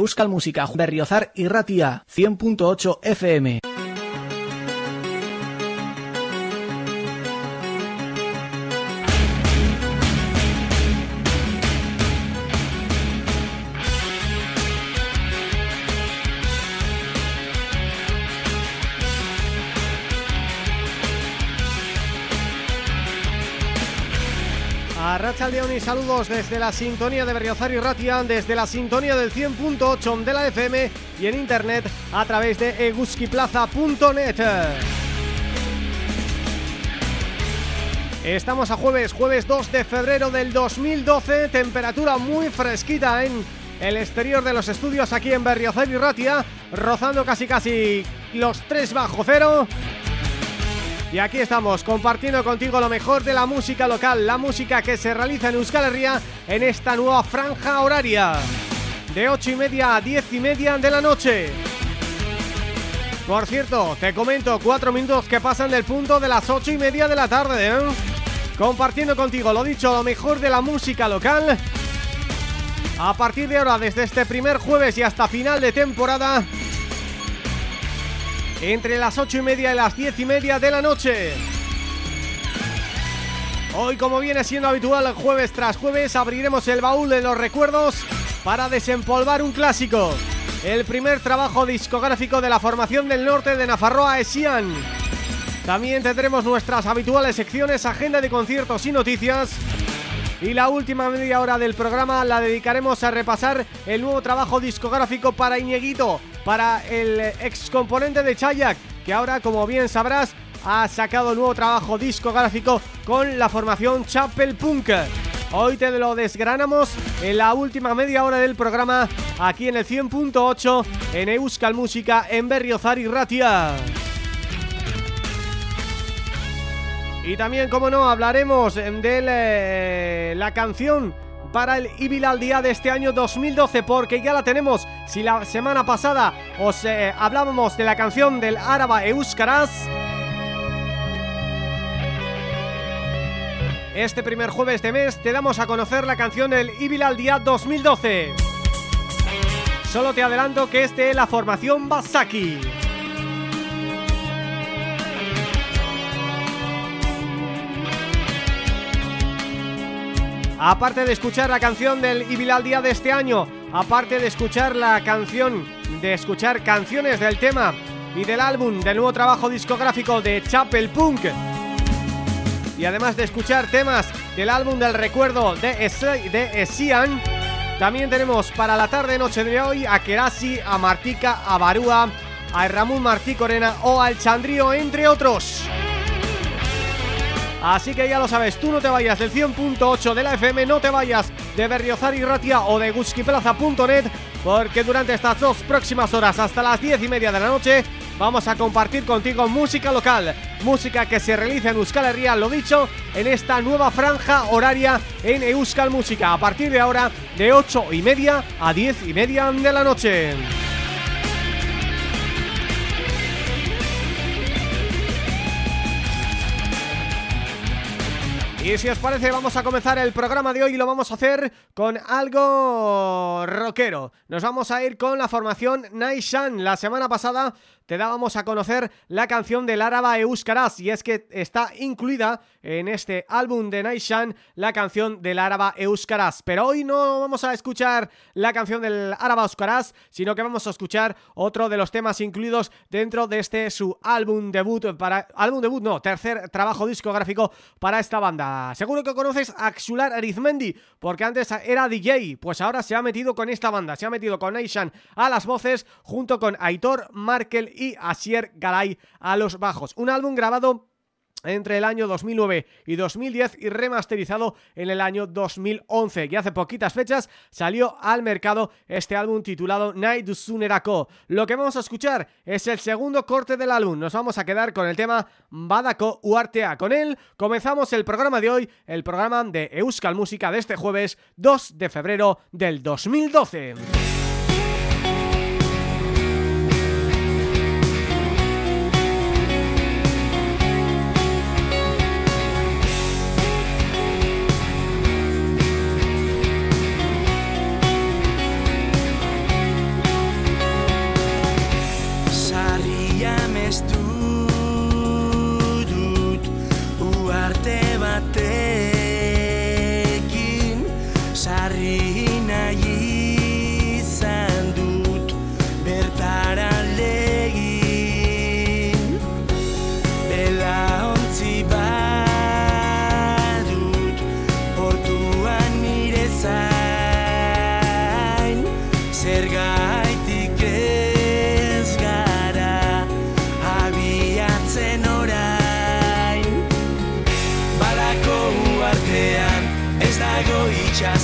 Euskal Música Berriozar y Ratia 100.8 FM. León y saludos desde la sintonía de Berriozar y Ratia, desde la sintonía del 100.8 de la FM y en internet a través de eguskiplaza.net. Estamos a jueves, jueves 2 de febrero del 2012, temperatura muy fresquita en el exterior de los estudios aquí en Berriozar y Ratia, rozando casi casi los 3 bajo cero y aquí estamos compartiendo contigo lo mejor de la música local, la música que se realiza en Euskal Herria en esta nueva franja horaria de 8 y media a 10 y media de la noche. Por cierto, te comento cuatro minutos que pasan del punto de las 8 y media de la tarde, ¿eh? Compartiendo contigo, lo dicho, lo mejor de la música local A partir de ahora, desde este primer jueves y hasta final de temporada entre las ocho y media y las diez y media de la noche. Hoy, como viene siendo habitual, jueves tras jueves, abriremos el baúl de los recuerdos para desempolvar un clásico. El primer trabajo discográfico de la formación del norte de Nafarroa, Esian. También tendremos nuestras habituales secciones, agenda de conciertos y noticias. Y la última media hora del programa la dedicaremos a repasar el nuevo trabajo discográfico para Iñeguito, para el ex componente de Chayak, que ahora, como bien sabrás, ha sacado nuevo trabajo discográfico con la formación Chapel Punk. Hoy te lo desgranamos en la última media hora del programa aquí en el 100.8 en Euskal Música en Berriozar y Ratia. Y también, como no, hablaremos de eh, la canción para el Ibil al día de este año 2012 porque ya la tenemos. Si la semana pasada os eh, hablábamos de la canción del árabe Euskaraz Este primer jueves de mes te damos a conocer la canción del Ibil al día 2012 Solo te adelanto que este es la formación Basaki Aparte de escuchar la canción del Ibil al día de este año Aparte de escuchar la canción De escuchar canciones del tema Y del álbum del nuevo trabajo discográfico de Chapel Punk y además de escuchar temas del álbum del recuerdo de, Esian, también tenemos para la tarde-noche de hoy a Kerasi, a Martica, a Barúa, a Ramón Martí Corena o al Chandrío, entre otros. Así que ya lo sabes, tú no te vayas del 100.8 de la FM, no te vayas de Berriozar y Ratia o de guskiplaza.net porque durante estas dos próximas horas hasta las 10 y media de la noche vamos a compartir contigo música local, música que se realiza en Euskal Herria, lo dicho, en esta nueva franja horaria en Euskal Música, a partir de ahora de 8 y media a 10 y media de la noche. Y si os parece vamos a comenzar el programa de hoy y lo vamos a hacer con algo rockero. Nos vamos a ir con la formación Naishan. La semana pasada te dábamos a conocer la canción del árabe Euskaraz y es que está incluida en este álbum de Naishan la canción del árabe Euskaraz. Pero hoy no vamos a escuchar la canción del árabe Euskaraz, sino que vamos a escuchar otro de los temas incluidos dentro de este su álbum debut, para álbum debut no, tercer trabajo discográfico para esta banda. Seguro que conoces a Xular Arizmendi, porque antes era DJ, pues ahora se ha metido con esta banda, se ha metido con Naishan a las voces junto con Aitor Markel y Asier Garay a los bajos. Un álbum grabado entre el año 2009 y 2010 y remasterizado en el año 2011 y hace poquitas fechas salió al mercado este álbum titulado Night Sunerako. Lo que vamos a escuchar es el segundo corte del álbum, nos vamos a quedar con el tema Badako Uartea. Con él comenzamos el programa de hoy, el programa de Euskal Música de este jueves 2 de febrero del 2012.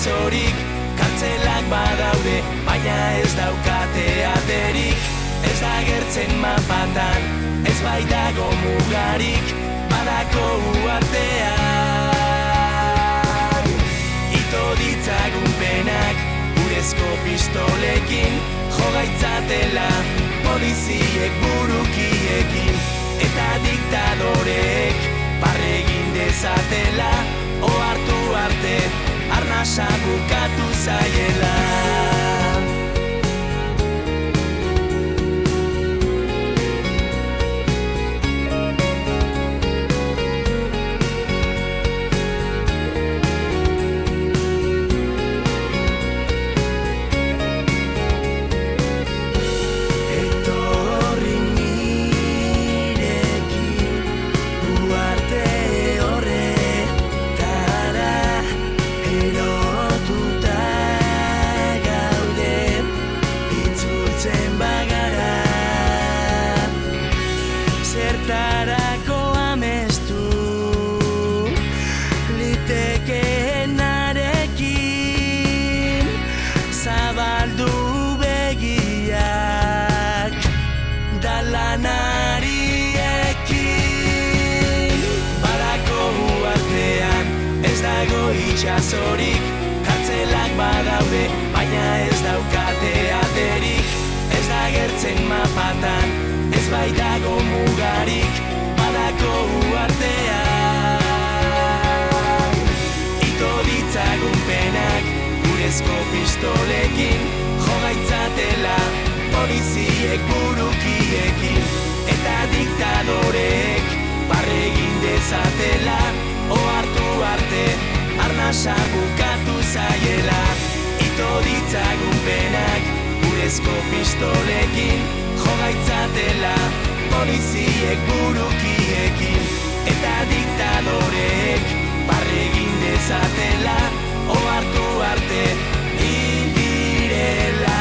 Itxasorik Kartzelak badaude, baina ez daukate aterik. Ez da gertzen mapatan, ez baitago mugarik Badako uartean Ito ditzagun penak, urezko pistolekin Jogaitzatela, poliziek burukiekin. Eta diktadorek, barregin dezatela Oartu arte, arnasa bukatu zaiela mapatan, ez baitago mugarik Badako uartea Ito ditzagun penak, urezko pistolekin Jogaitzatela, poliziek burukiekin Eta diktadoreek, barregin dezatela. Oartu arte, arnasa bukatu zaiela. Ito ditzagun penak, urezko pistolekin Jogaitzatela, poliziek burukiekin Eta diktadoreek, barregin dezatela Oartu arte, indirela.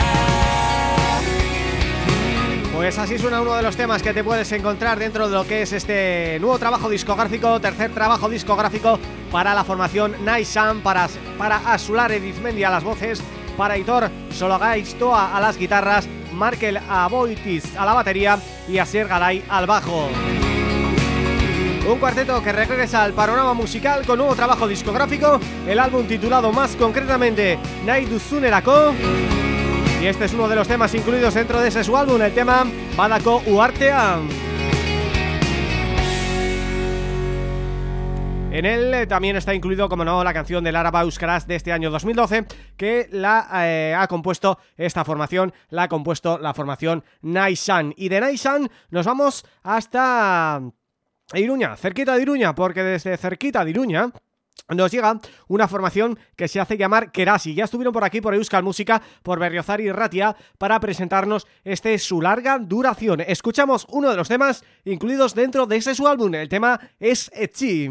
Pues así suena uno de los temas que te puedes encontrar dentro de lo que es este nuevo trabajo discográfico, tercer trabajo discográfico para la formación Naisan, para, para Asular Edizmendi a las voces, para Hitor Sologaistoa a las guitarras, Markel Aboitis a la batería y Asier Garay al bajo. Un cuarteto que regresa al panorama musical con nuevo trabajo discográfico, el álbum titulado más concretamente Naiduzunerako y este es uno de los temas incluidos dentro de ese su álbum, el tema Badako Uartea. En él eh, también está incluido, como no, la canción del Araba Euskaraz de este año 2012 que la eh, ha compuesto esta formación, la ha compuesto la formación Naisan. Y de Naisan nos vamos hasta Iruña, cerquita de Iruña, porque desde cerquita de Iruña nos llega una formación que se hace llamar Kerasi. Ya estuvieron por aquí, por Euskal Música, por Berriozar y Ratia, para presentarnos este su larga duración. Escuchamos uno de los temas incluidos dentro de ese su álbum. El tema es Echi.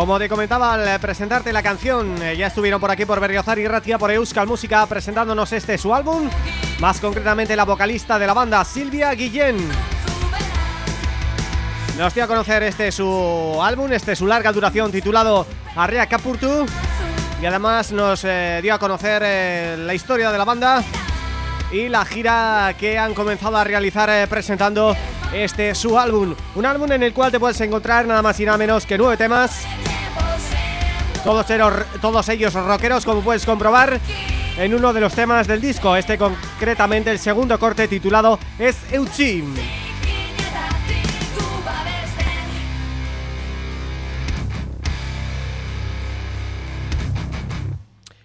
Como te comentaba al eh, presentarte la canción, eh, ya estuvieron por aquí por Berriozar y Ratia, por Euskal Música, presentándonos este su álbum, más concretamente la vocalista de la banda, Silvia Guillén. Nos dio a conocer este su álbum, este su larga duración titulado Arrea Capurtu y además nos eh, dio a conocer la historia de la banda y la gira que han comenzado a realizar presentando este su álbum. Un álbum en el cual te puedes encontrar nada más y nada menos que nueve temas. Todos ellos, rockeros, como puedes comprobar en uno de los temas del disco. Este concretamente, el segundo corte titulado es Eutsi.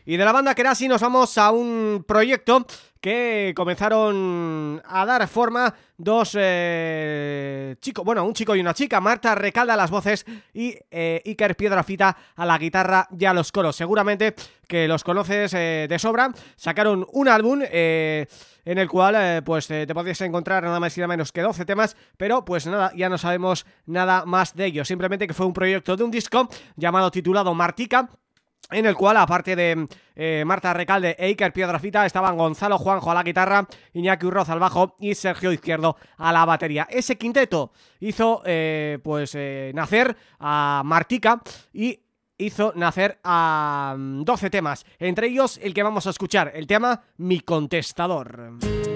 Y de la banda Kerasi nos vamos a un proyecto que comenzaron a dar forma dos eh, chicos, bueno, un chico y una chica, Marta Recalda a las voces y eh, Iker Piedrafita a la guitarra y a los coros. Seguramente que los conoces eh, de sobra. Sacaron un álbum eh, en el cual pues te podías encontrar nada más y nada menos que 12 temas, pero pues nada, ya no sabemos nada más de ello. Simplemente que fue un proyecto de un disco llamado titulado Martica, en el cual, aparte de eh, Marta Recalde e Iker Piedrafita, estaban Gonzalo Juanjo a la guitarra, Iñaki Urroz al bajo y Sergio Izquierdo a la batería. Ese quinteto hizo eh, pues eh, nacer a Martica y hizo nacer a mm, 12 temas, entre ellos el que vamos a escuchar, el tema Mi Contestador.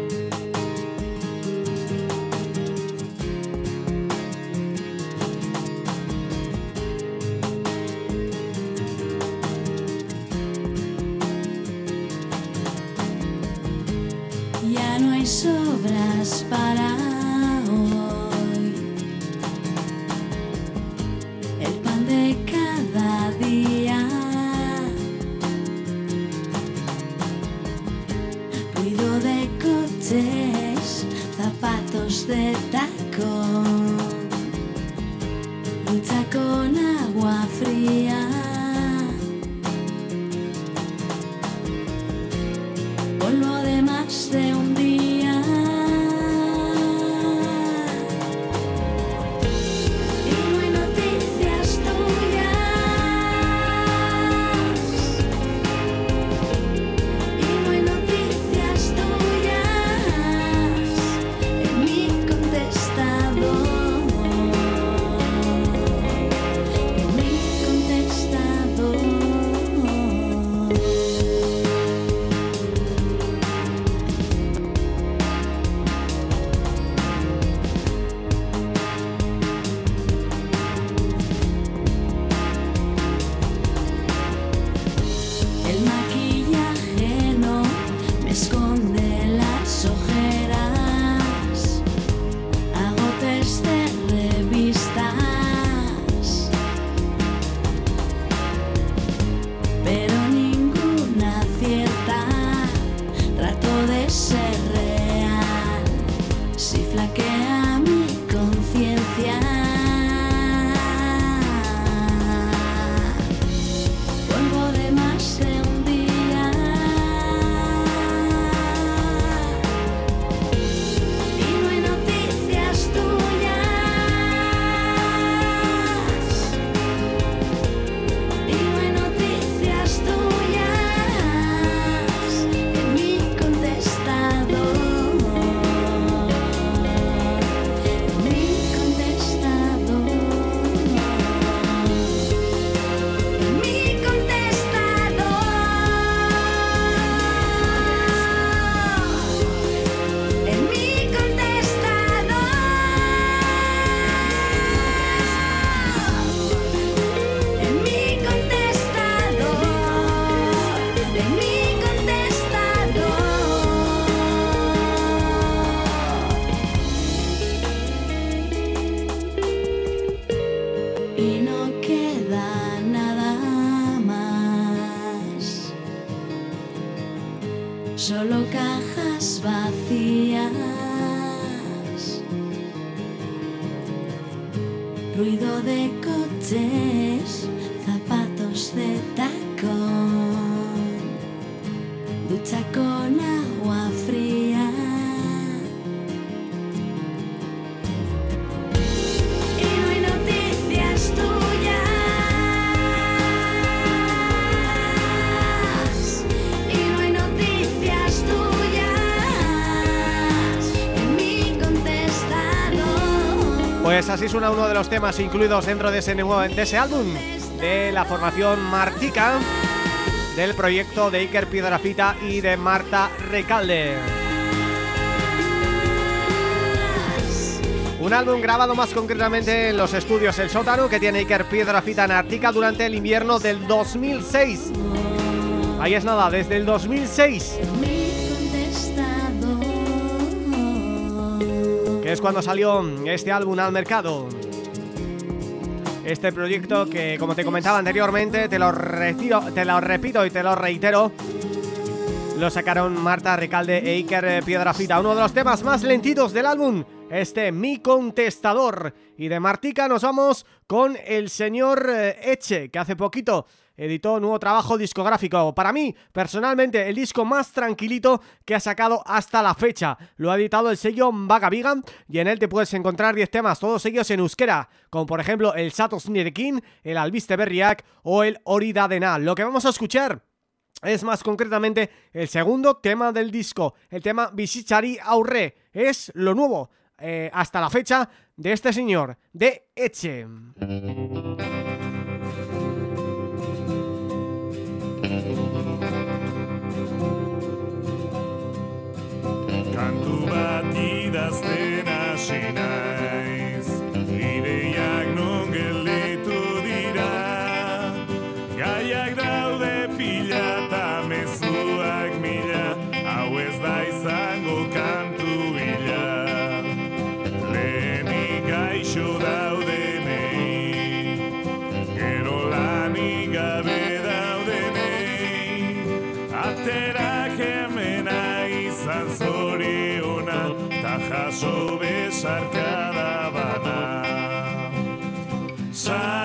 Hay sobras para hoy. El pan de cada día. Ruido de coches, zapatos de tacón. Lucha con agua fría. polvo de más de un día. Así suena uno de los temas incluidos dentro de ese, nuevo, de ese álbum de la formación Martica del proyecto de Iker Piedrafita y de Marta Recalde. Un álbum grabado más concretamente en los estudios El Sótano que tiene Iker Piedrafita en Artica durante el invierno del 2006. Ahí es nada, desde el 2006 es cuando salió este álbum al mercado. Este proyecto que, como te comentaba anteriormente, te lo, repito y te lo reitero, lo sacaron Marta Recalde e Iker Piedrafita, uno de los temas más lentitos del álbum, este Mi Contestador. Y de Martica nos vamos con el señor eh, Eche, que hace poquito editó nuevo trabajo discográfico. Para mí, personalmente, el disco más tranquilito que ha sacado hasta la fecha. Lo ha editado el sello Vaga Vigan y en él te puedes encontrar 10 temas, todos ellos en euskera, como por ejemplo el Satos Nirekin, el Albiste Berriak o el Orida Dena. Lo que vamos a escuchar es más concretamente el segundo tema del disco, el tema Bizitzari Aurre. Es lo nuevo eh, hasta la fecha de este señor, de Eche. Idazten hasi time.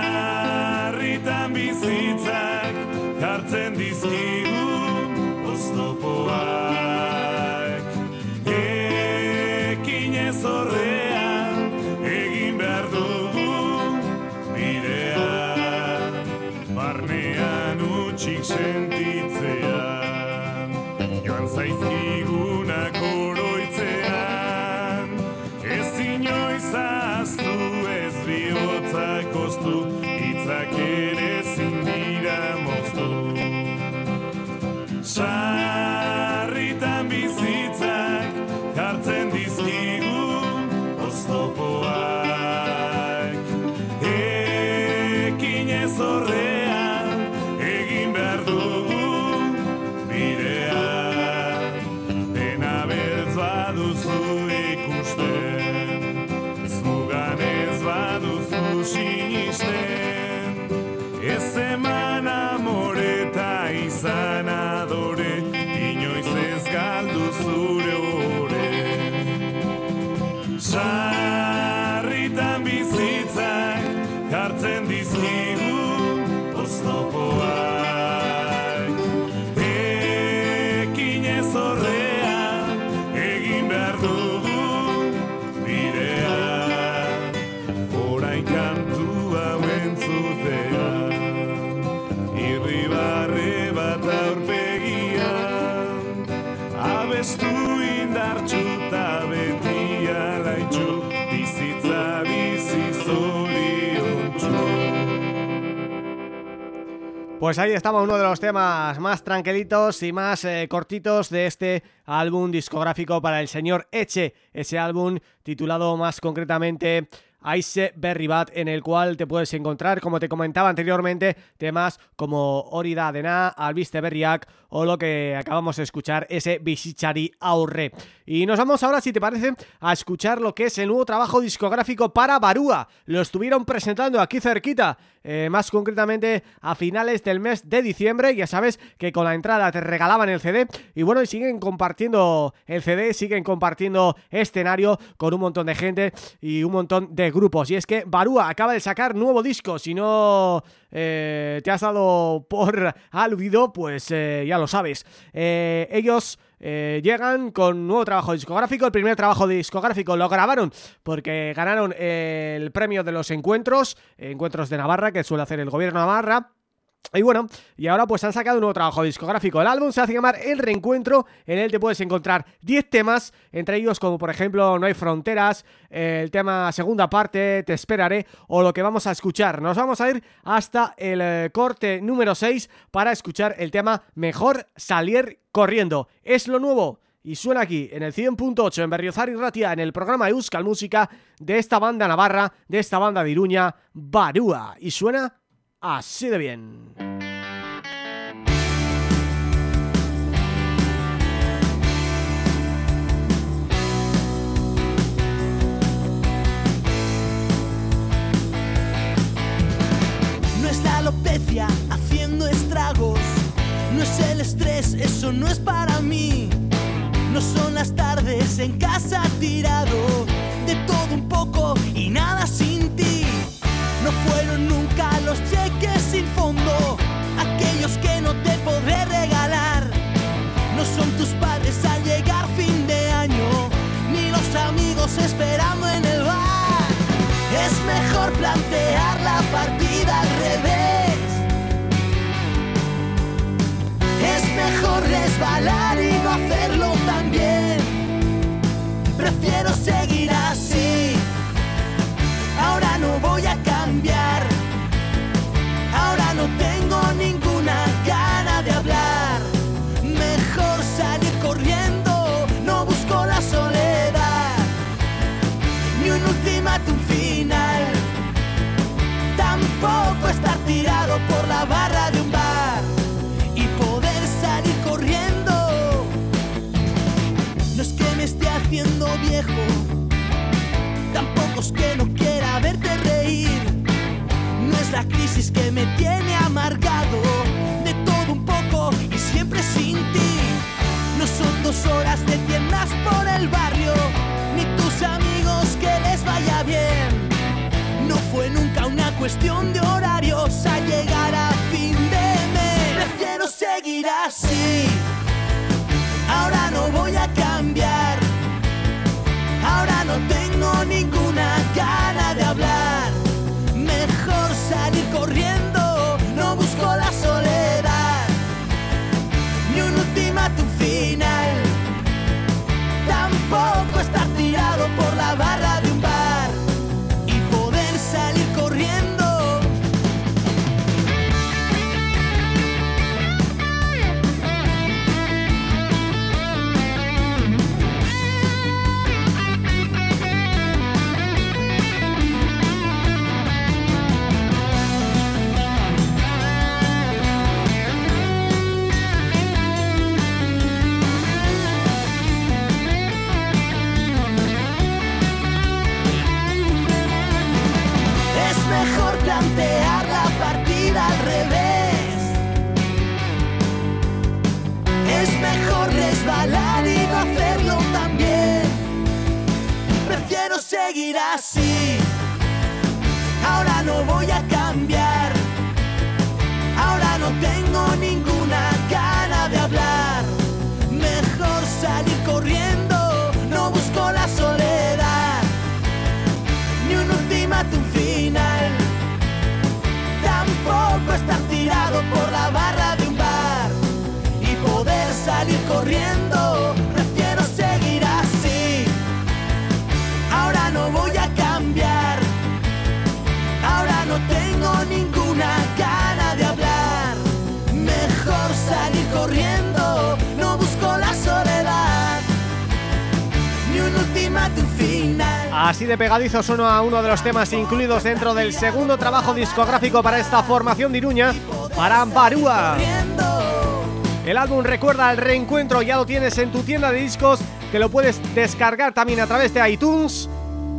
Pues ahí estamos, uno de los temas más tranquilitos y más eh, cortitos de este álbum discográfico para el señor Eche, ese álbum titulado más concretamente Aise Berry Bat, en el cual te puedes encontrar, como te comentaba anteriormente, temas como Orida Dena, Albiste Berriak o lo que acabamos de escuchar, ese Bizitzari Aurre. Y nos vamos ahora, si te parece, a escuchar lo que es el nuevo trabajo discográfico para Barúa. Lo estuvieron presentando aquí cerquita, eh, más concretamente a finales del mes de diciembre. Ya sabes que con la entrada te regalaban el CD y bueno, siguen compartiendo el CD, siguen compartiendo escenario con un montón de gente y un montón de grupos. Y es que Barúa acaba de sacar nuevo disco, si no eh, te has dado por aludido, pues eh, ya lo sabes. Eh, ellos llegan con nuevo trabajo discográfico. El primer trabajo discográfico lo grabaron porque ganaron el premio de los encuentros, encuentros de Navarra, que suele hacer el gobierno Navarra. Y bueno, y ahora pues han sacado un nuevo trabajo discográfico. El álbum se hace llamar El Reencuentro. En él te puedes encontrar 10 temas, entre ellos como por ejemplo No hay fronteras, el tema segunda parte, Te esperaré o lo que vamos a escuchar. Nos vamos a ir hasta el eh, corte número 6 para escuchar el tema Mejor salir corriendo. Es lo nuevo y suena aquí en el 100.8 en Berriozar y Ratia en el programa Euskal Música de esta banda navarra, de esta banda de Iruña, Barúa y suena así de bien. No es la alopecia haciendo estragos. No es el estrés, eso no es para mí. No son las tardes en casa tirado. De todo un poco y nada sin resbalar y no hacerlo tan bien. Prefiero seguir que no quiera verte reír. No es la crisis que me tiene amargado, de todo un poco y siempre sin ti. No son dos horas de tiendas por el barrio, ni tus amigos que les vaya bien. No fue nunca una cuestión de horarios a llegar a fin de mes. Prefiero seguir así. Ninguna gana de hablar. Mejor salir corriendo. No busco la soledad ni un ultimátum final. Tampoco estar tirado por la barra mejor resbalar y no hacerlo tan bien. Prefiero seguir así. Ahora no voy a cambiar. Ahora no tengo ninguna gana de hablar. Mejor salir corriendo. No busco la soledad ni un ultimátum final. Tampoco estar tirado por salir corriendo. Prefiero seguir así. Ahora no voy a cambiar. Ahora no tengo ninguna gana de hablar. Mejor salir corriendo. No busco la soledad ni un ultimátum final. Así de pegadizo suena uno de los temas incluidos dentro del segundo trabajo discográfico para esta formación de Iruña, para Barúa. El álbum recuerda al reencuentro, ya lo tienes en tu tienda de discos, te lo puedes descargar también a través de iTunes.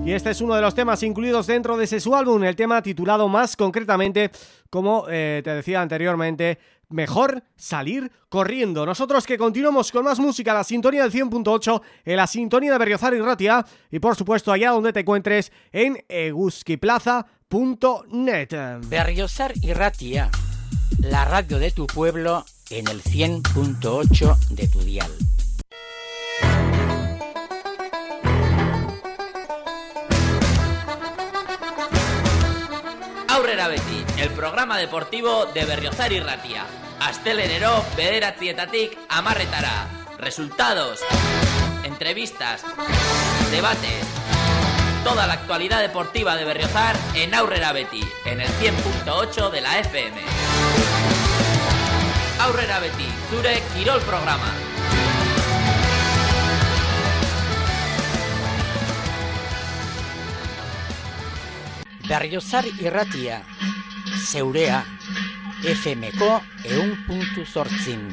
Y este es uno de los temas incluidos dentro de ese su álbum, el tema titulado más concretamente, como eh, te decía anteriormente, Mejor salir corriendo. Nosotros que continuamos con más música, la sintonía del 100.8, en la sintonía de Berriozar y Ratia, y por supuesto allá donde te encuentres en eguskiplaza.net. Berriozar y Ratia, la radio de tu pueblo en el 100.8 de tu dial. Aurrera beti, el programa deportivo de Berriozar y Ratia. Astelenero, bederatzietatik, amarretara. Resultados, entrevistas, debates, toda la actualidad deportiva de Berriozar en Aurrera Beti, en el 100.8 de la FM. aurrera beti, zure kirol programa. Berriozar irratia, zeurea, FMko eun puntu zortzin.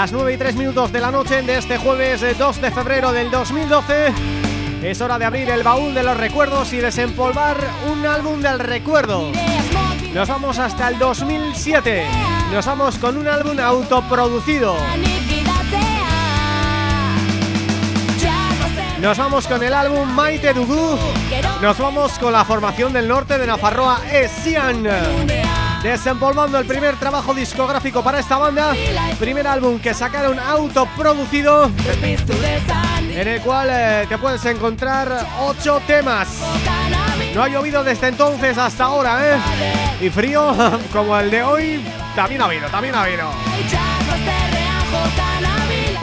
Las 9 y 3 minutos de la noche de este jueves eh, 2 de febrero del 2012 Es hora de abrir el baúl de los recuerdos y desempolvar un álbum del recuerdo. Nos vamos hasta el 2007 Nos vamos con un álbum autoproducido. Nos vamos con el álbum Maite Dugu Nos vamos con la formación del norte de Nafarroa Esian Desempolvando el primer trabajo discográfico para esta banda Primer álbum que sacaron autoproducido En el cual eh, te puedes encontrar ocho temas No ha llovido desde entonces hasta ahora, ¿eh? Y frío como el de hoy También ha habido, también ha habido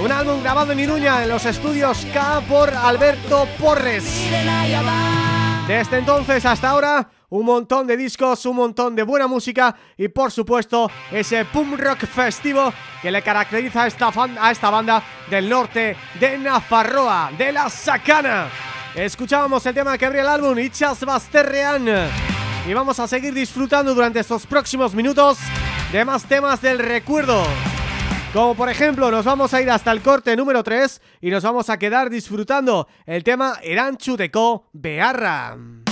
un álbum grabado en Iruña en los estudios K por Alberto Porres. Desde entonces hasta ahora, un montón de discos, un montón de buena música y por supuesto ese punk rock festivo que le caracteriza a esta, fan- a esta banda del norte de Nafarroa, de la Sacana. Escuchábamos el tema que abría el álbum, Ichas Basterrean. Y vamos a seguir disfrutando durante estos próximos minutos de más temas del recuerdo. Como por ejemplo, nos vamos a ir hasta el corte número 3 y nos vamos a quedar disfrutando el tema Eranchuteko Bearra. Inork ez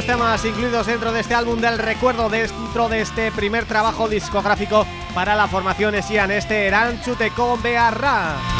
los temas incluidos dentro de este álbum del recuerdo dentro de este primer trabajo discográfico para la formación Esian, este Eranchute con Bearra.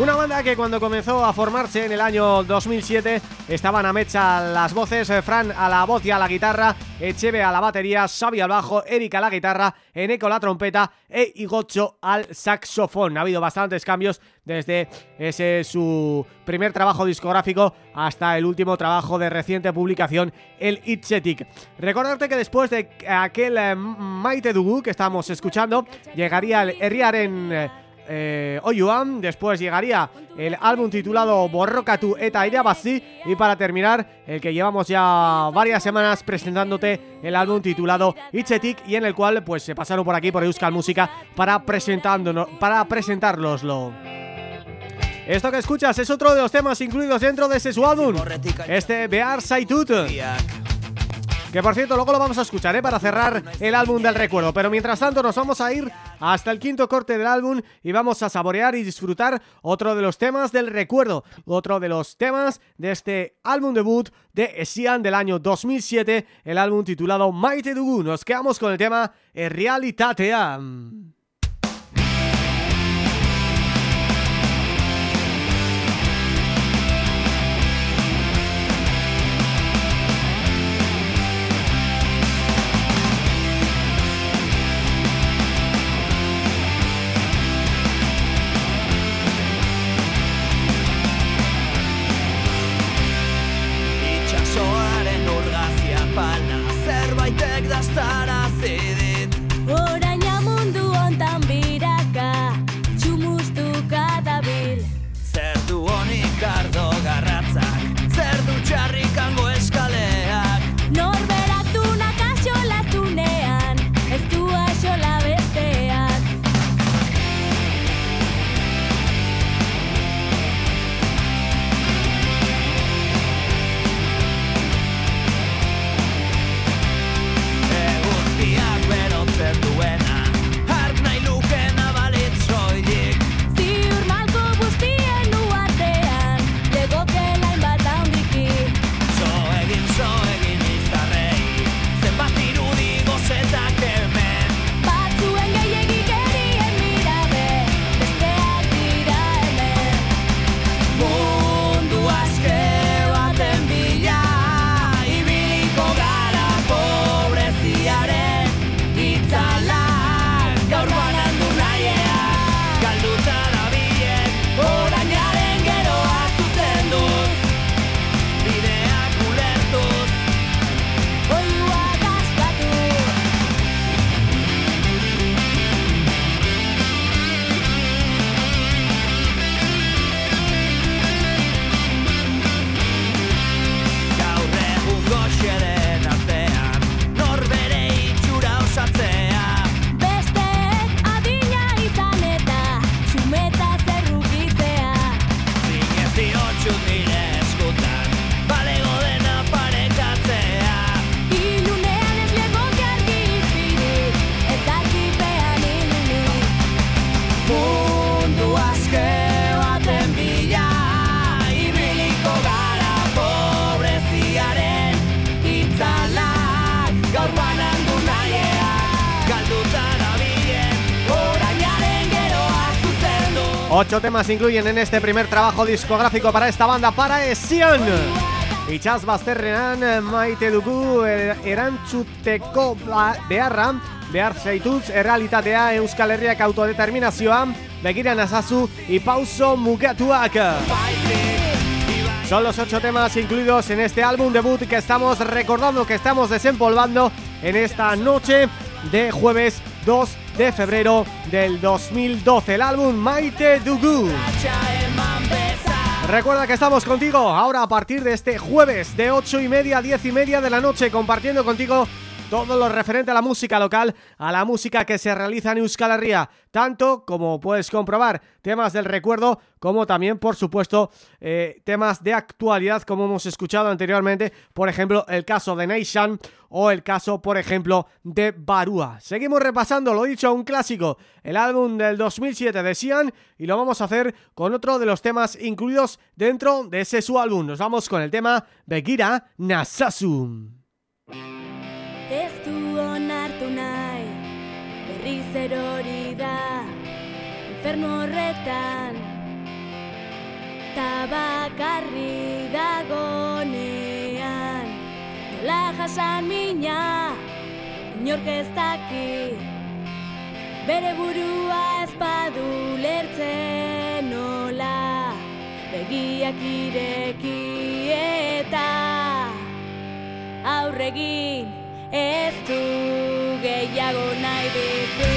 Una banda que cuando comenzó a formarse en el año 2007 estaban a mecha las voces, eh, Fran a la voz y a la guitarra, Echeve a la batería, Xavi al bajo, Erika a la guitarra, Eneco a la trompeta e Igocho al saxofón. Ha habido bastantes cambios desde ese su primer trabajo discográfico hasta el último trabajo de reciente publicación, el Itchetic. Recordarte que después de aquel eh, Maite Dugu que estamos escuchando, llegaría el Herriaren... eh, Oyuan, después llegaría el álbum titulado Borrokatu eta Irabazi y para terminar el que llevamos ya varias semanas presentándote el álbum titulado Itchetic y en el cual pues se pasaron por aquí por Euskal Música para presentándonos para presentárnoslo. Esto que escuchas es otro de los temas incluidos dentro de ese su álbum, este Bear Saitut. Que por cierto, luego lo vamos a escuchar ¿eh? para cerrar el álbum del recuerdo. Pero mientras tanto nos vamos a ir hasta el quinto corte del álbum y vamos a saborear y disfrutar otro de los temas del recuerdo. Otro de los temas de este álbum debut de Esian del año 2007, el álbum titulado Maite Dugu. Nos quedamos con el tema Realitatea. estar Ocho temas incluyen en este primer trabajo discográfico para esta banda, para Esian. Itxaz bazterrean maite dugu er, erantzuteko ba- beharra, behar zaituz errealitatea Euskal Herriak autodeterminazioa, begiran azazu ipauso mugatuak. Son los ocho temas incluidos en este álbum debut que estamos recordando, que estamos desempolvando en esta noche de jueves 2 de febrero del 2012. El álbum Maite Dugu. Recuerda que estamos contigo ahora a partir de este jueves de 8 y media a 10 y media de la noche compartiendo contigo todo lo referente a la música local, a la música que se realiza en Euskal Herria, tanto como puedes comprobar temas del recuerdo como también por supuesto eh, temas de actualidad como hemos escuchado anteriormente, por ejemplo el caso de Nation o el caso por ejemplo de Barúa. Seguimos repasando, lo dicho, un clásico, el álbum del 2007 de Sian y lo vamos a hacer con otro de los temas incluidos dentro de ese su álbum. Nos vamos con el tema Begira Nasasu. Berriz erori da Infernu horretan. Tabakarri dagonean Nola jasan mina Inork ez daki. Bere burua ez badu lertzen nola Begiak ireki eta aurregin ez du gehiago nahi bizi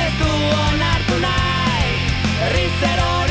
Ez du onartu nahi Herriz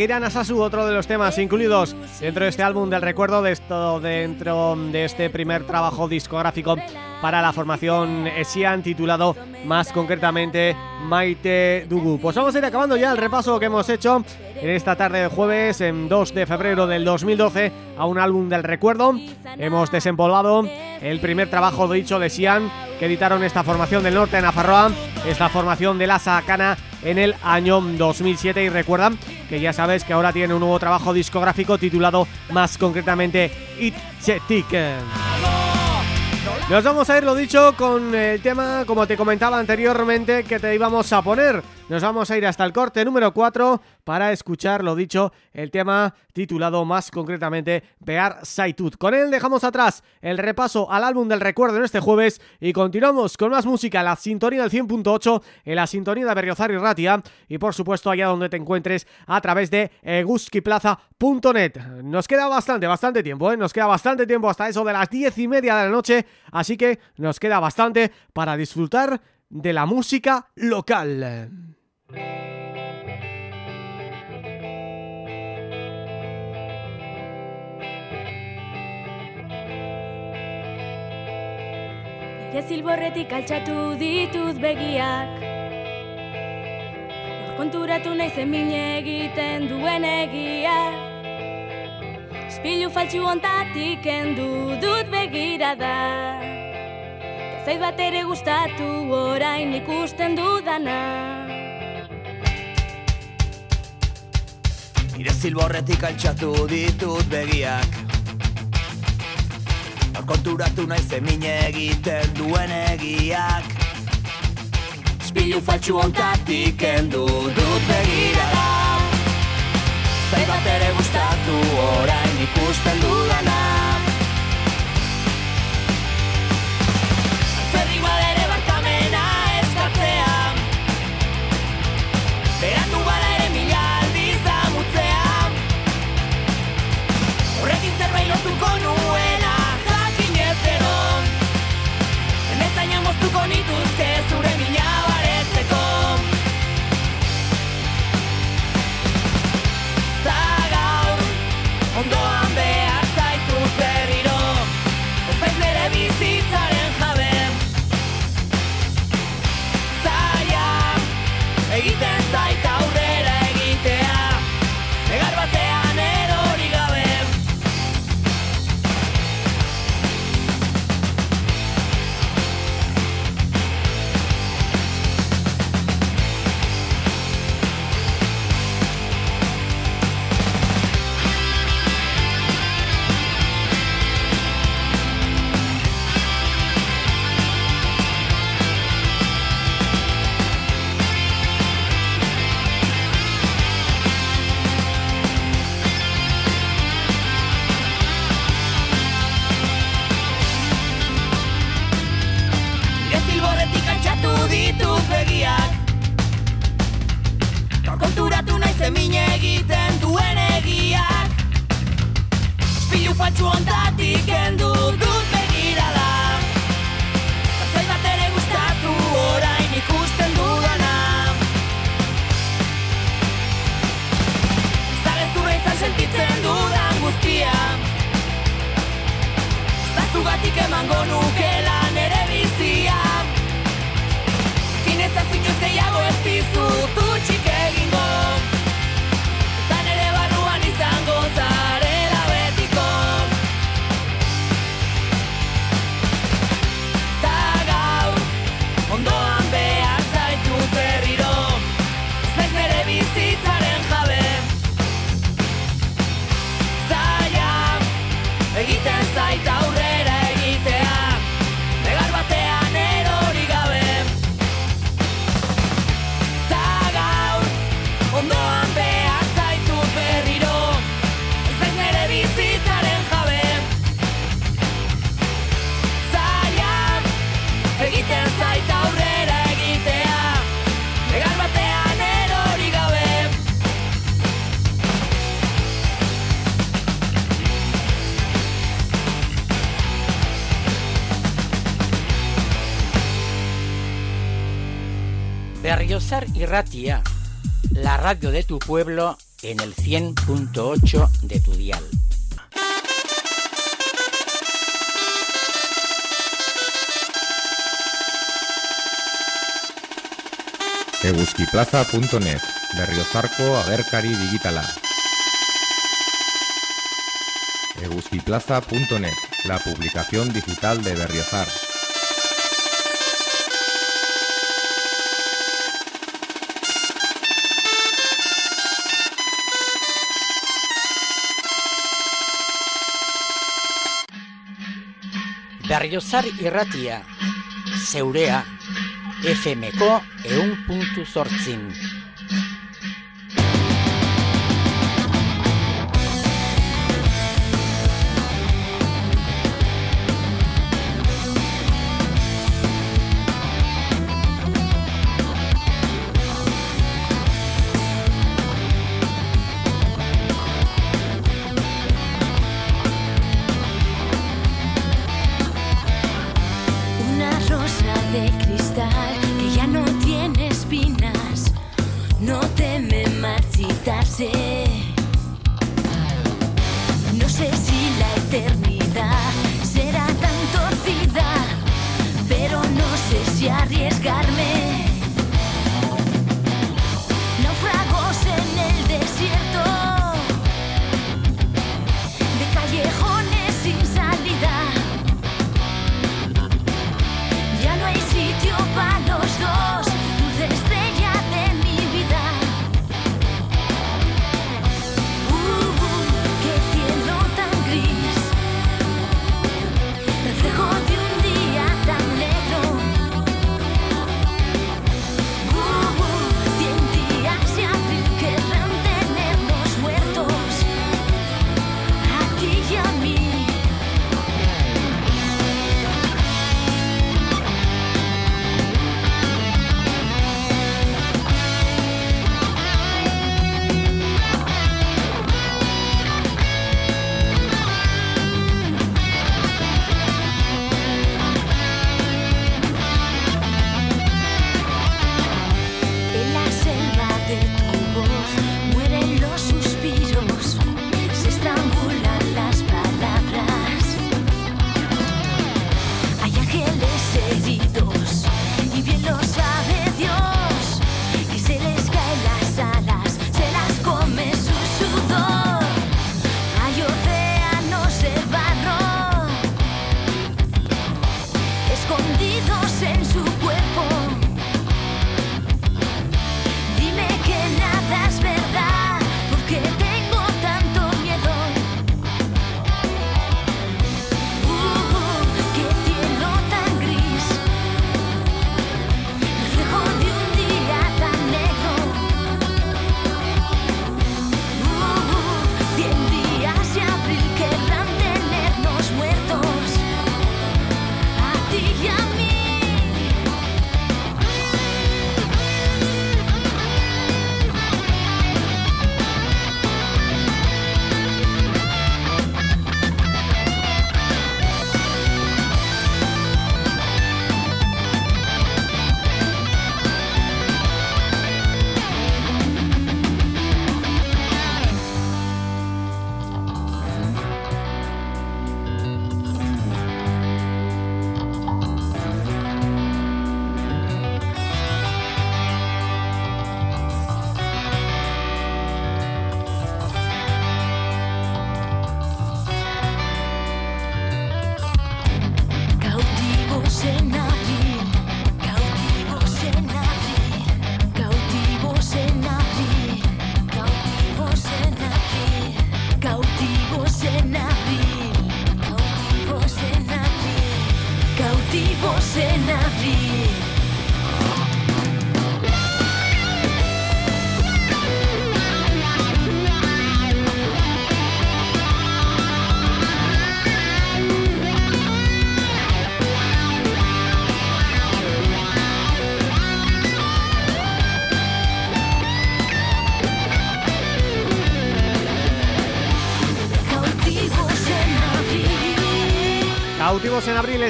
Begira Nasasu, otro de los temas incluidos dentro de este álbum del recuerdo, de esto dentro de este primer trabajo discográfico para la formación Esian, titulado más concretamente Maite Dugu. Pues vamos a ir acabando ya el repaso que hemos hecho en esta tarde de jueves, en 2 de febrero del 2012, a un álbum del recuerdo. Hemos desempolvado el primer trabajo dicho de Sian, que editaron esta formación del norte de Nafarroa, esta formación de la Sacana en el año 2007 y recuerdan que ya sabes que ahora tiene un nuevo trabajo discográfico titulado más concretamente Itchetik. Nos vamos a ir, lo dicho, con el tema, como te comentaba anteriormente, que te íbamos a poner. Nos vamos a ir hasta el corte número 4 para escuchar, lo dicho, el tema titulado más concretamente Bear Saitut. Con él dejamos atrás el repaso al álbum del recuerdo en este jueves y continuamos con más música la sintonía del 100.8, en la sintonía de Berriozar y Ratia y por supuesto allá donde te encuentres a través de eguskiplaza.net. Nos queda bastante, bastante tiempo, ¿eh? nos queda bastante tiempo hasta eso de las 10 y media de la noche, así que nos queda bastante para disfrutar de la música local. Nire zilborretik altxatu ditut begiak. Nor konturatu nahi zemin egiten duen egia. Espilu faltsu ontatik endu dut begirada Zait bat ere gustatu orain ikusten dudana. Nire zilborretik altxatu ditut begiak konturatu nahi zemine egiten duen egiak. Espilu faltsu ontatik endu dut begirada Zait bat ere gustatu orain ikusten dudana Berriozar y Ratia, la radio de tu pueblo en el 100.8 de tu dial. eguzkiplaza.net Berriozarko agerkari digitala eguzkiplaza.net La publicación digital de Berriozar Berriozar irratia, zeurea, FMko eun puntu zortzin.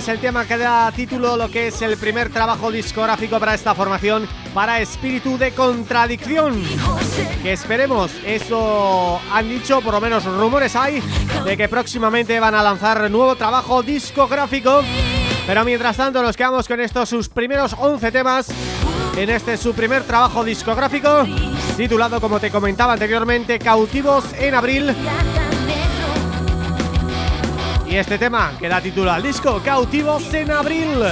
Es el tema que da título lo que es el primer trabajo discográfico para esta formación para Espíritu de Contradicción que esperemos, eso han dicho, por lo menos rumores hay de que próximamente van a lanzar nuevo trabajo discográfico. Pero mientras tanto nos quedamos con estos sus primeros 11 temas en este su primer trabajo discográfico titulado como te comentaba anteriormente Cautivos en Abril y este tema que da título al disco Cautivos en Abril.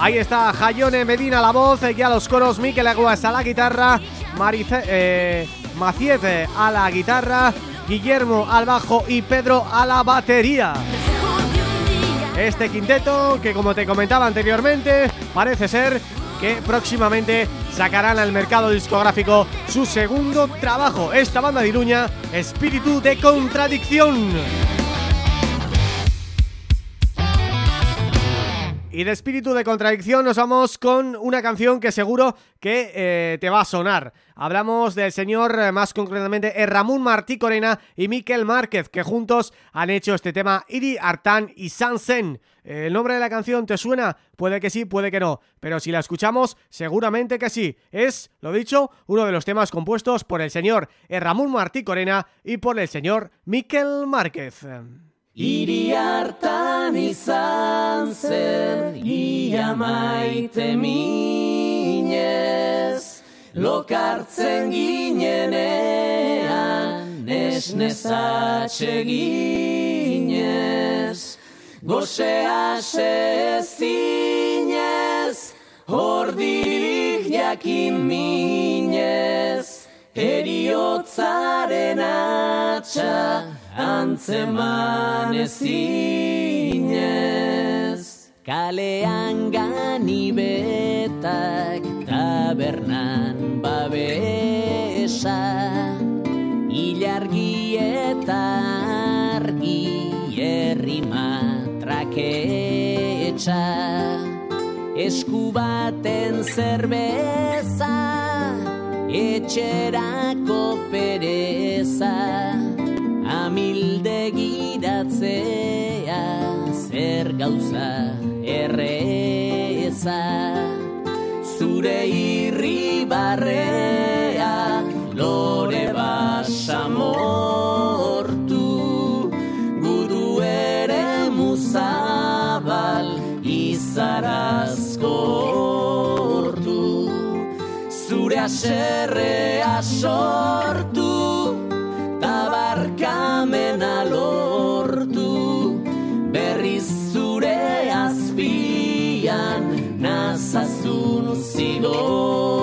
Ahí está Jayone Medina la voz y a los coros Miquel Aguas a la guitarra Marice, eh, Maciete a la guitarra Guillermo al bajo y Pedro a la batería. Este quinteto que como te comentaba anteriormente parece ser que próximamente sacarán al mercado discográfico su segundo trabajo, esta banda de Iruña, Espíritu de Contradicción. Y de espíritu de contradicción nos vamos con una canción que seguro que eh, te va a sonar. Hablamos del señor, eh, más concretamente, eh, Ramón Martí Corena y Miquel Márquez, que juntos han hecho este tema Iri Artán y Sansen. ¿El nombre de la canción te suena? Puede que sí, puede que no, pero si la escuchamos, seguramente que sí. Es, lo dicho, uno de los temas compuestos por el señor Ramón Martí Corena y por el señor Miquel Márquez. Gosea sezinez Hordik jakin minez. Eriotzaren atxa antzeman ezinez. Kalean ganibetak tabernan babesa errima traketxa Eskubaten zerbeza etxerako pereza amilde giratzea zer gauza erreza zure irri izarazko zure aserrea sortu tabarkamena lortu berriz zure azpian nazazun zigortu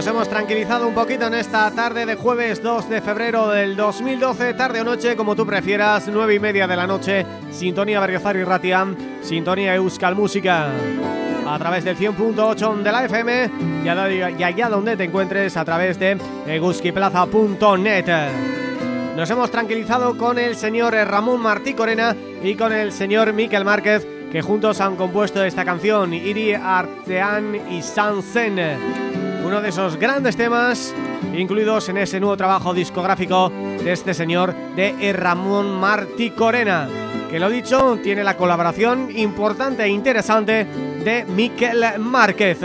Nos hemos tranquilizado un poquito en esta tarde de jueves 2 de febrero del 2012, tarde o noche, como tú prefieras, 9 y media de la noche, Sintonía Berriozar y Ratian, Sintonía Euskal Música a través del 100.8 de la FM y allá donde te encuentres a través de eguskiplaza.net. Nos hemos tranquilizado con el señor Ramón Martí Corena y con el señor Miquel Márquez que juntos han compuesto esta canción, Iri Artean y Sansen. Uno de esos grandes temas incluidos en ese nuevo trabajo discográfico de este señor de Ramón Martí Corena. Que lo dicho, tiene la colaboración importante e interesante de Miquel Márquez.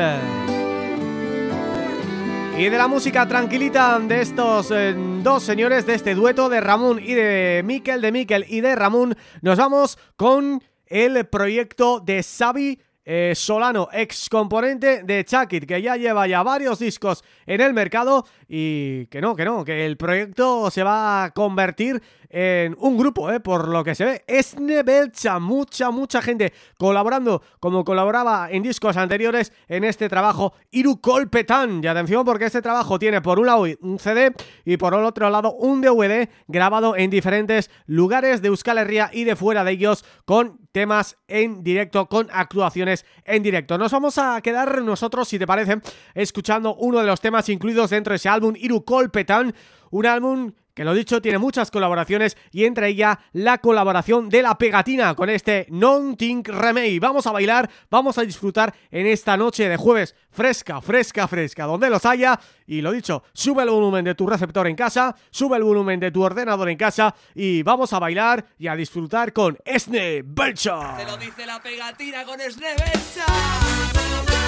Y de la música tranquilita de estos eh, dos señores, de este dueto de Ramón y de Miquel, de Miquel y de Ramón, nos vamos con el proyecto de Xavi eh, Solano, ex componente de Chakit, que ya lleva ya varios discos en el mercado y que no, que no, que el proyecto se va a convertir en un grupo, ¿eh? por lo que se ve. Es Nebelcha, mucha, mucha gente colaborando como colaboraba en discos anteriores en este trabajo Iru Colpetan. Y atención porque este trabajo tiene por un lado un CD y por el otro lado un DVD grabado en diferentes lugares de Euskal Herria y de fuera de ellos con temas en directo, con actuaciones en directo. Nos vamos a quedar nosotros, si te parece, escuchando uno de los temas incluidos dentro de ese álbum Iru Colpetan, un álbum que lo dicho, tiene muchas colaboraciones y entre ellas la colaboración de La Pegatina con este Non Think Remake. Vamos a bailar, vamos a disfrutar en esta noche de jueves fresca, fresca, fresca, donde los haya. Y lo dicho, sube el volumen de tu receptor en casa, sube el volumen de tu ordenador en casa y vamos a bailar y a disfrutar con Esne Belcha. Te lo dice La Pegatina con Esne Belcha.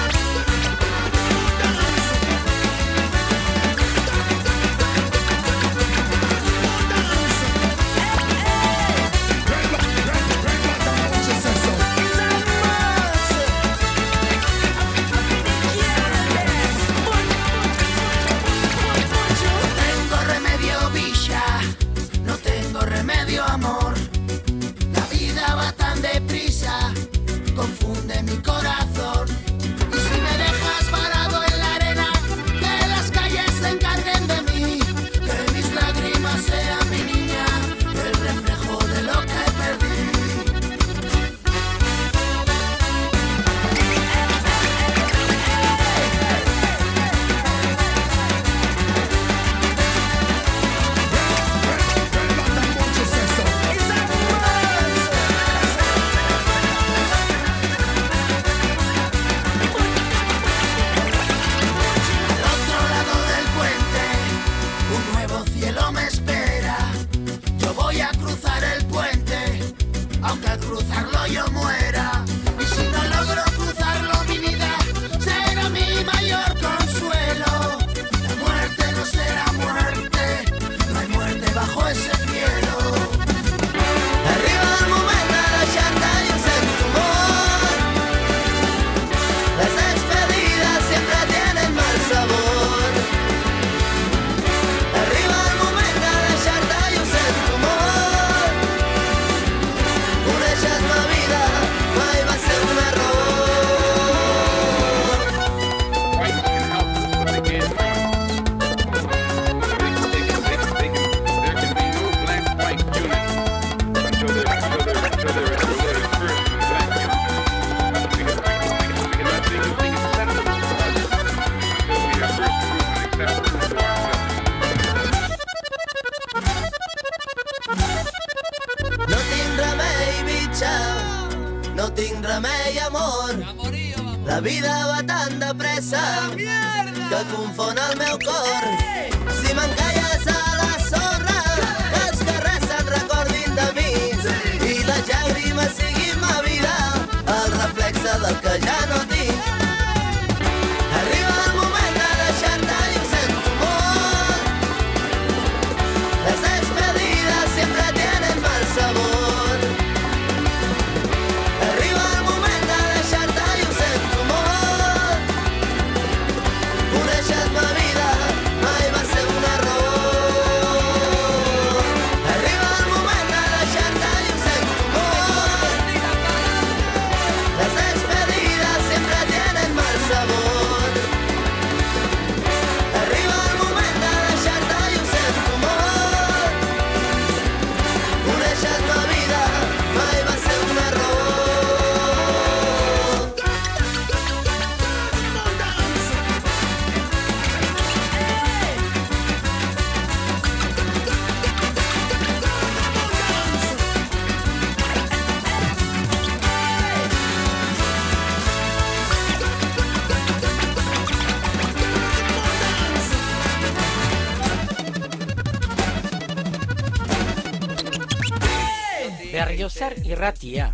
Berriozar y Ratia,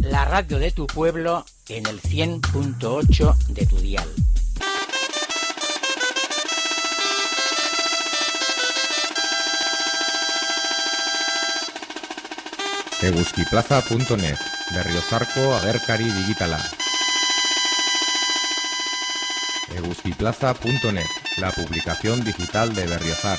la radio de tu pueblo en el 100.8 de tu dial. eguzkiplaza.net Berriozarko agerkari digitala eguzkiplaza.net La publicación digital de Berriozar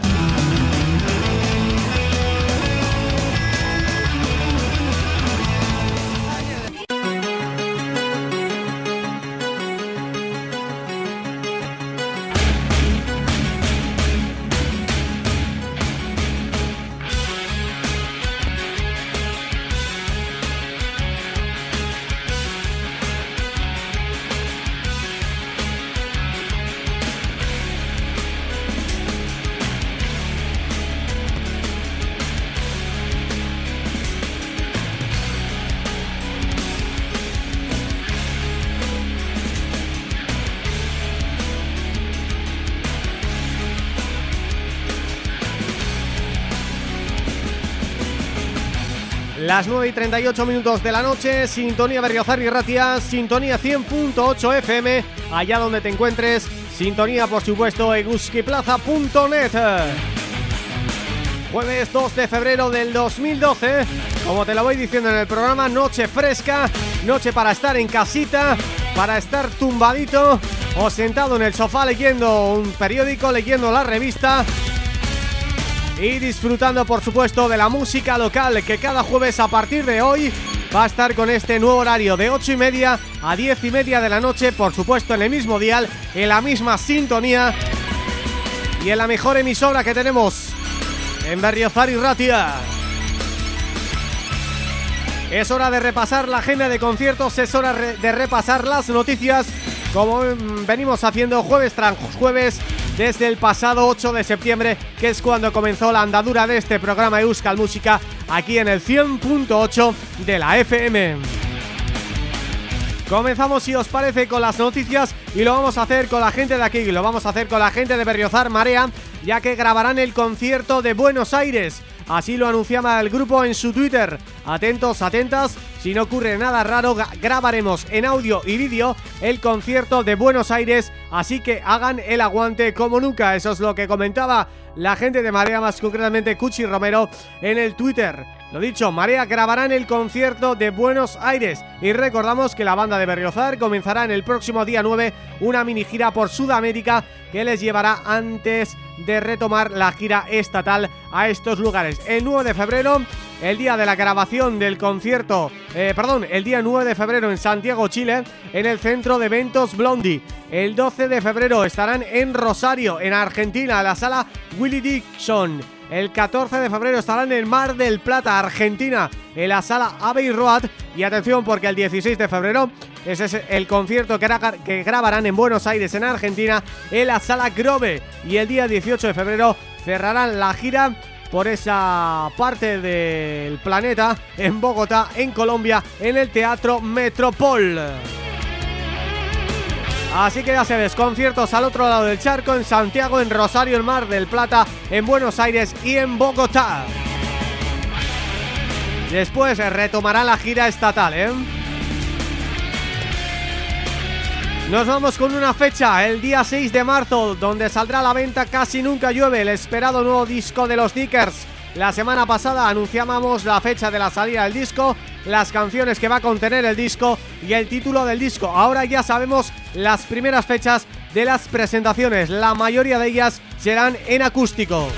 Las 9 y 38 minutos de la noche, Sintonía Berriozar y Ratia, Sintonía 100.8 FM, allá donde te encuentres, Sintonía por supuesto eguskiplaza.net Jueves 2 de febrero del 2012, como te lo voy diciendo en el programa, noche fresca, noche para estar en casita, para estar tumbadito o sentado en el sofá leyendo un periódico, leyendo la revista y disfrutando por supuesto de la música local que cada jueves a partir de hoy va a estar con este nuevo horario de 8 y media a 10 y media de la noche, por supuesto en el mismo dial, en la misma sintonía y en la mejor emisora que tenemos en Berriozar y Ratia. Es hora de repasar la agenda de conciertos, es hora de repasar las noticias como venimos haciendo jueves tras jueves desde el pasado 8 de septiembre, que es cuando comenzó la andadura de este programa Euskal Música aquí en el 100.8 de la FM. Comenzamos, si os parece, con las noticias y lo vamos a hacer con la gente de aquí, lo vamos a hacer con la gente de Berriozar Marea, ya que grabarán el concierto de Buenos Aires. Así lo anunciaba el grupo en su Twitter. Atentos, atentas, si no ocurre nada raro, grabaremos en audio y vídeo el concierto de Buenos Aires, así que hagan el aguante como nunca. Eso es lo que comentaba la gente de Marea, más concretamente Cuchi Romero, en el Twitter. Lo dicho, Marea grabarán el concierto de Buenos Aires y recordamos que la banda de Berriozar comenzará en el próximo día 9 una mini gira por Sudamérica que les llevará antes de retomar la gira estatal a estos lugares. El 9 de febrero, el día de la grabación del concierto, eh, perdón, el día 9 de febrero en Santiago, Chile, en el centro de eventos Blondie. El 12 de febrero estarán en Rosario, en Argentina, la sala Willy Dixon. El 14 de febrero estarán en Mar del Plata, Argentina, en la sala Abbey Road. Y atención porque el 16 de febrero ese es el concierto que, grabarán en Buenos Aires, en Argentina, en la sala Grove. Y el día 18 de febrero cerrarán la gira por esa parte del planeta en Bogotá, en Colombia, en el Teatro Metropol. Así que ya se ves, conciertos al otro lado del charco, en Santiago, en Rosario, en Mar del Plata, en Buenos Aires y en Bogotá. Después retomará la gira estatal, ¿eh? Nos vamos con una fecha, el día 6 de marzo, donde saldrá a la venta Casi Nunca Llueve, el esperado nuevo disco de los Dickers. La semana pasada anunciábamos la fecha de la salida del disco, las canciones que va a contener el disco y el título del disco. Ahora ya sabemos las primeras fechas de las presentaciones, la mayoría de ellas serán en acústico.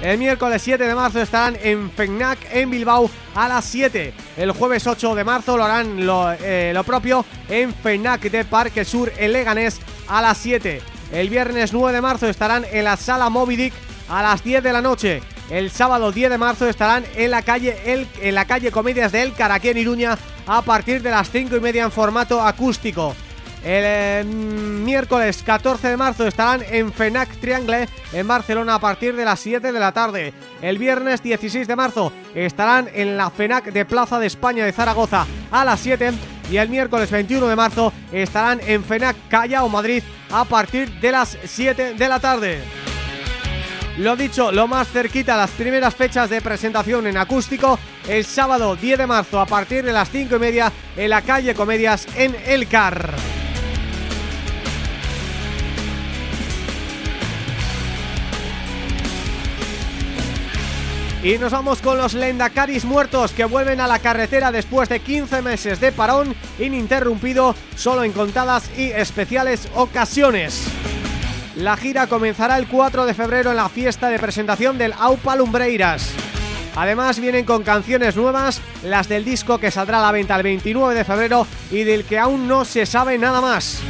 El miércoles 7 de marzo estarán en FENAC en Bilbao a las 7. El jueves 8 de marzo lo harán lo, eh, propio en FENAC de Parque Sur en Leganés a las 7. El viernes 9 de marzo estarán en la Sala Movidic a las 10 de la noche. El sábado 10 de marzo estarán en la calle El, en la calle Comedias del Caraquén Iruña a partir de las 5 y media en formato acústico. El eh, miércoles 14 de marzo estarán en FENAC Triangle en Barcelona a partir de las 7 de la tarde. El viernes 16 de marzo estarán en la FENAC de Plaza de España de Zaragoza a las 7 y el miércoles 21 de marzo estarán en FENAC Callao Madrid a partir de las 7 de la tarde. Lo dicho, lo más cerquita las primeras fechas de presentación en acústico el sábado 10 de marzo a partir de las 5 y media en la calle Comedias en El Car. Y nos vamos con los Lendacaris muertos que vuelven a la carretera después de 15 meses de parón ininterrumpido solo en contadas y especiales ocasiones. La gira comenzará el 4 de febrero en la fiesta de presentación del Aupa Lumbreiras. Además vienen con canciones nuevas, las del disco que saldrá a la venta el 29 de febrero y del que aún no se sabe nada más.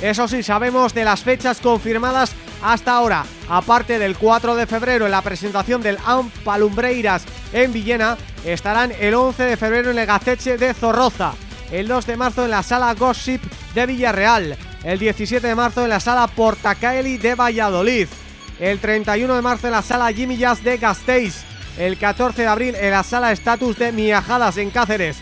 Eso sí, sabemos de las fechas confirmadas hasta ahora. Aparte del 4 de febrero en la presentación del Aupa Lumbreiras en Villena, estarán el 11 de febrero en el Gaceche de Zorroza, el 2 de marzo en la Sala Gossip de Villarreal, el 17 de marzo en la Sala Portacaeli de Valladolid, el 31 de marzo en la Sala Jimmy Jazz de Gasteiz, el 14 de abril en la Sala Estatus de Miajadas en Cáceres,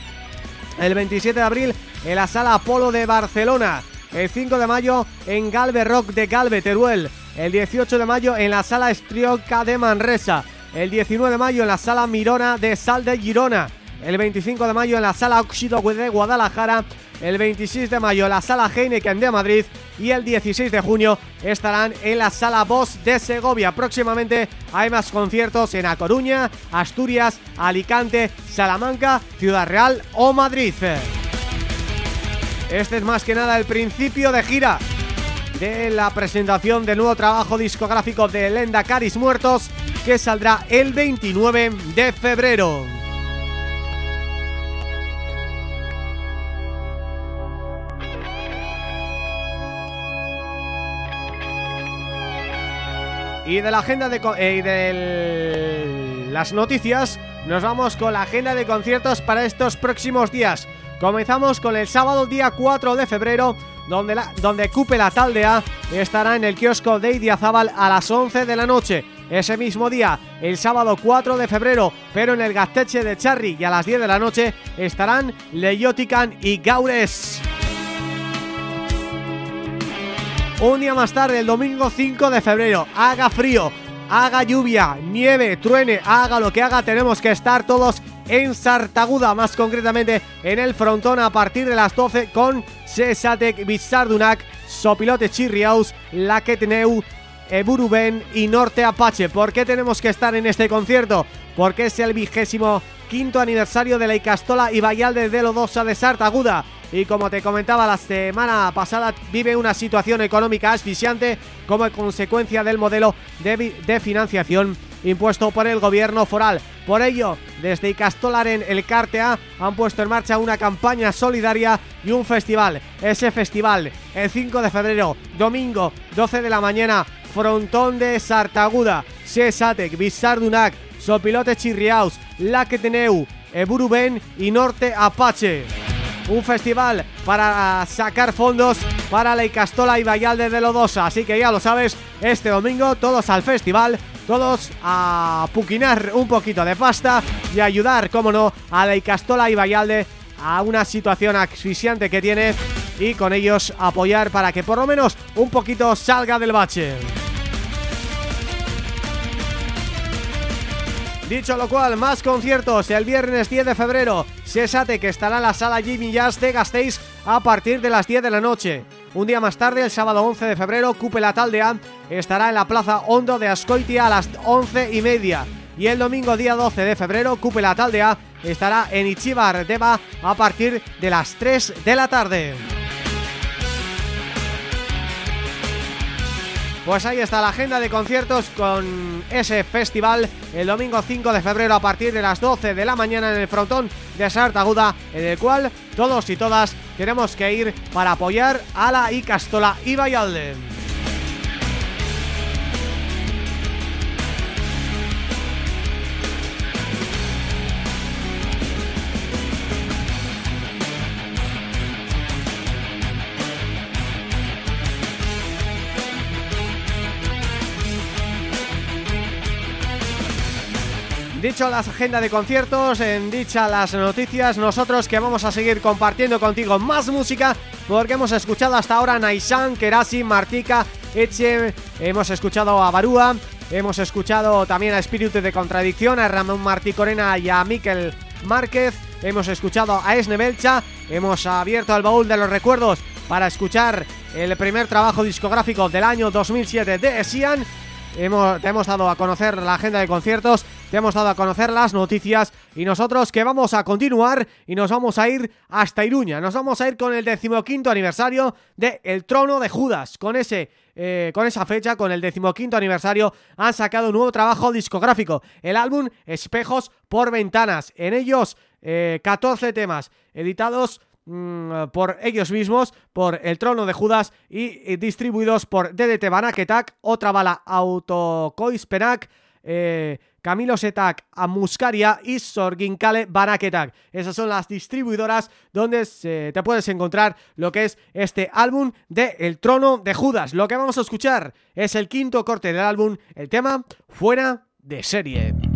el 27 de abril en la Sala Apolo de Barcelona, el 5 de mayo en Galve Rock de Galve, Teruel, el 18 de mayo en la Sala Estrioca de Manresa, el 19 de mayo en la Sala Mirona de Sal de Girona, el 25 de mayo en la Sala Oxido de Guadalajara, el 26 de mayo la Sala Heineken de Madrid y el 16 de junio estarán en la Sala Voz de Segovia. Próximamente hay más conciertos en A Coruña, Asturias, Alicante, Salamanca, Ciudad Real o Madrid. Este es más que nada el principio de gira de la presentación del nuevo trabajo discográfico de Lenda Caris Muertos que saldrá el 29 de febrero. Y de la agenda de, eh, y de las noticias nos vamos con la agenda de conciertos para estos próximos días. Comenzamos con el sábado día 4 de febrero donde, la, donde Cúpela Taldea estará en el kiosco de Idiazábal a las 11 de la noche. Ese mismo día, el sábado 4 de febrero, pero en el Gasteche de Charri y a las 10 de la noche estarán Leyotican y Gaures. Un día más tarde, el domingo 5 de febrero, haga frío, haga lluvia, nieve, truene, haga lo que haga, tenemos que estar todos en Sartaguda, más concretamente en el frontón a partir de las 12 con Sesatek, Bizardunak, Sopilote Chirriaus, Laquetneu, Eburuben y Norte Apache. ¿Por qué tenemos que estar en este concierto? Porque es el vigésimo quinto aniversario de la Icastola y Vallalde de Lodosa de Sartaguda y como te comentaba la semana pasada vive una situación económica asfixiante como consecuencia del modelo de, financiación impuesto por el gobierno foral. Por ello, desde Icastolaren el Cartea han puesto en marcha una campaña solidaria y un festival. Ese festival, el 5 de febrero, domingo, 12 de la mañana, Frontón de Sartaguda, Sesatek, Bizardunak, Sopilote Chirriaus, Laqueteneu, Eburuben y Norte Apache un festival para sacar fondos para la Icastola y Vallalde de Lodosa. Así que ya lo sabes, este domingo todos al festival, todos a puquinar un poquito de pasta y ayudar, como no, a la Icastola y Vallalde a una situación asfixiante que tiene y con ellos apoyar para que por lo menos un poquito salga del bache. Dicho lo cual, más conciertos el viernes 10 de febrero. Sesate que estará en la sala Jimmy Jazz de Gasteiz a partir de las 10 de la noche. Un día más tarde, el sábado 11 de febrero, Cúpela Taldea estará en la Plaza Hondo de Ascoitia a las 11 y media. Y el domingo día 12 de febrero, Cúpela Taldea estará en Ichibar Deba a partir de las 3 de la tarde Pues ahí está la agenda de conciertos con ese festival el domingo 5 de febrero a partir de las 12 de la mañana en el frontón de Sartaguda, en el cual todos y todas tenemos que ir para apoyar a la Icastola y Vallalde. Dicho las agendas de conciertos, en dicha las noticias, nosotros que vamos a seguir compartiendo contigo más música porque hemos escuchado hasta ahora Naisan, Kerasi, Martika, Eche, hemos escuchado a Barúa, hemos escuchado también a Espíritu de Contradicción, a Ramón Martí Corena y a Miquel Márquez, hemos escuchado a Esne Belcha, hemos abierto el baúl de los recuerdos para escuchar el primer trabajo discográfico del año 2007 de Sian hemos, te hemos dado a conocer la agenda de conciertos, te hemos dado a conocer las noticias y nosotros que vamos a continuar y nos vamos a ir hasta Iruña. Nos vamos a ir con el decimoquinto aniversario de El Trono de Judas. Con ese eh, con esa fecha, con el decimoquinto aniversario, han sacado un nuevo trabajo discográfico, el álbum Espejos por Ventanas. En ellos, 14 eh, temas editados Mm, por ellos mismos, por El Trono de Judas y, distribuidos por DDT Banaketak, Otra Bala Autocoispenak, eh, Camilo Setak Amuscaria y Sorginkale Banaketak. Esas son las distribuidoras donde te puedes encontrar lo que es este álbum de El Trono de Judas. Lo que vamos a escuchar es el quinto corte del álbum, el tema Fuera de Serie.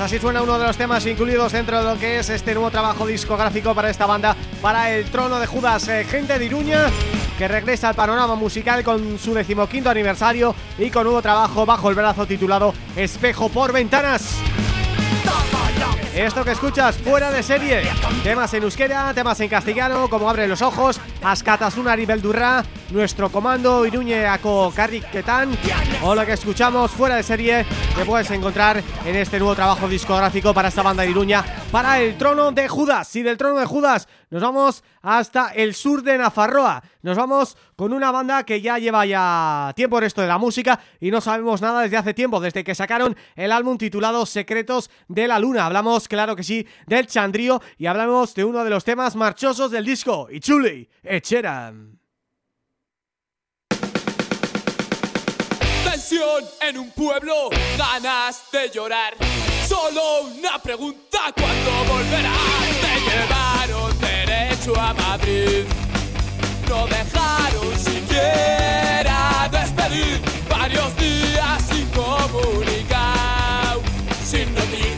Así suena uno de los temas incluidos dentro de lo que es este nuevo trabajo discográfico para esta banda, para el Trono de Judas, eh, gente de Iruña, que regresa al panorama musical con su decimoquinto aniversario y con nuevo trabajo bajo el brazo titulado Espejo por Ventanas. Esto que escuchas, fuera de serie Temas en euskera, temas en castellano Como Abre los Ojos, Ascatasunari Beldurra nuestro comando Iruñeako Ketán o lo que escuchamos fuera de serie que puedes encontrar en este nuevo trabajo discográfico para esta banda de Iruña para el trono de Judas y del trono de Judas nos vamos hasta el sur de Nafarroa nos vamos con una banda que ya lleva ya tiempo en esto de la música y no sabemos nada desde hace tiempo, desde que sacaron el álbum titulado Secretos de la Luna. Hablamos, claro que sí, del Chandrío y hablamos de uno de los temas marchosos del disco, Ichuli, Echeran. En un pueblo, ganas de llorar. Solo una pregunta, ¿cuándo volverás? Te llevaron derecho a Madrid no dejaron siquiera despedir varios días sin comunicar, sin noticias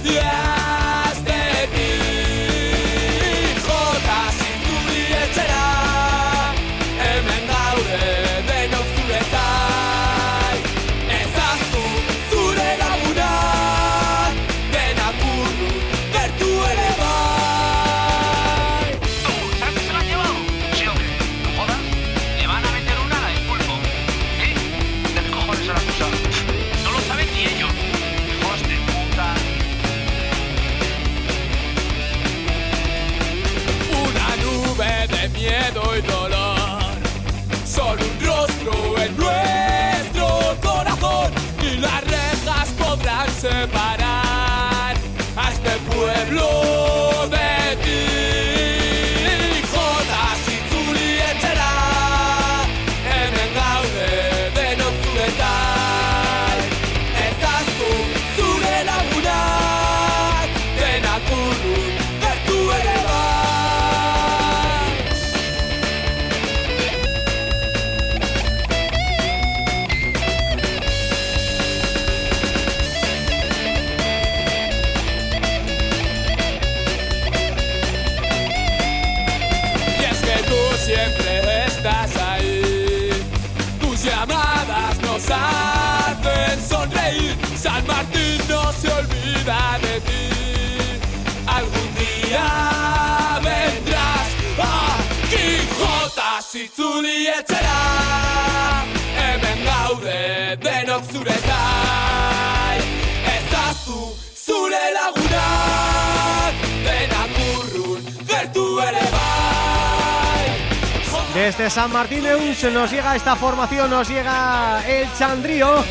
Desde San Martín de Unx nos llega esta formación, nos llega el Chandrío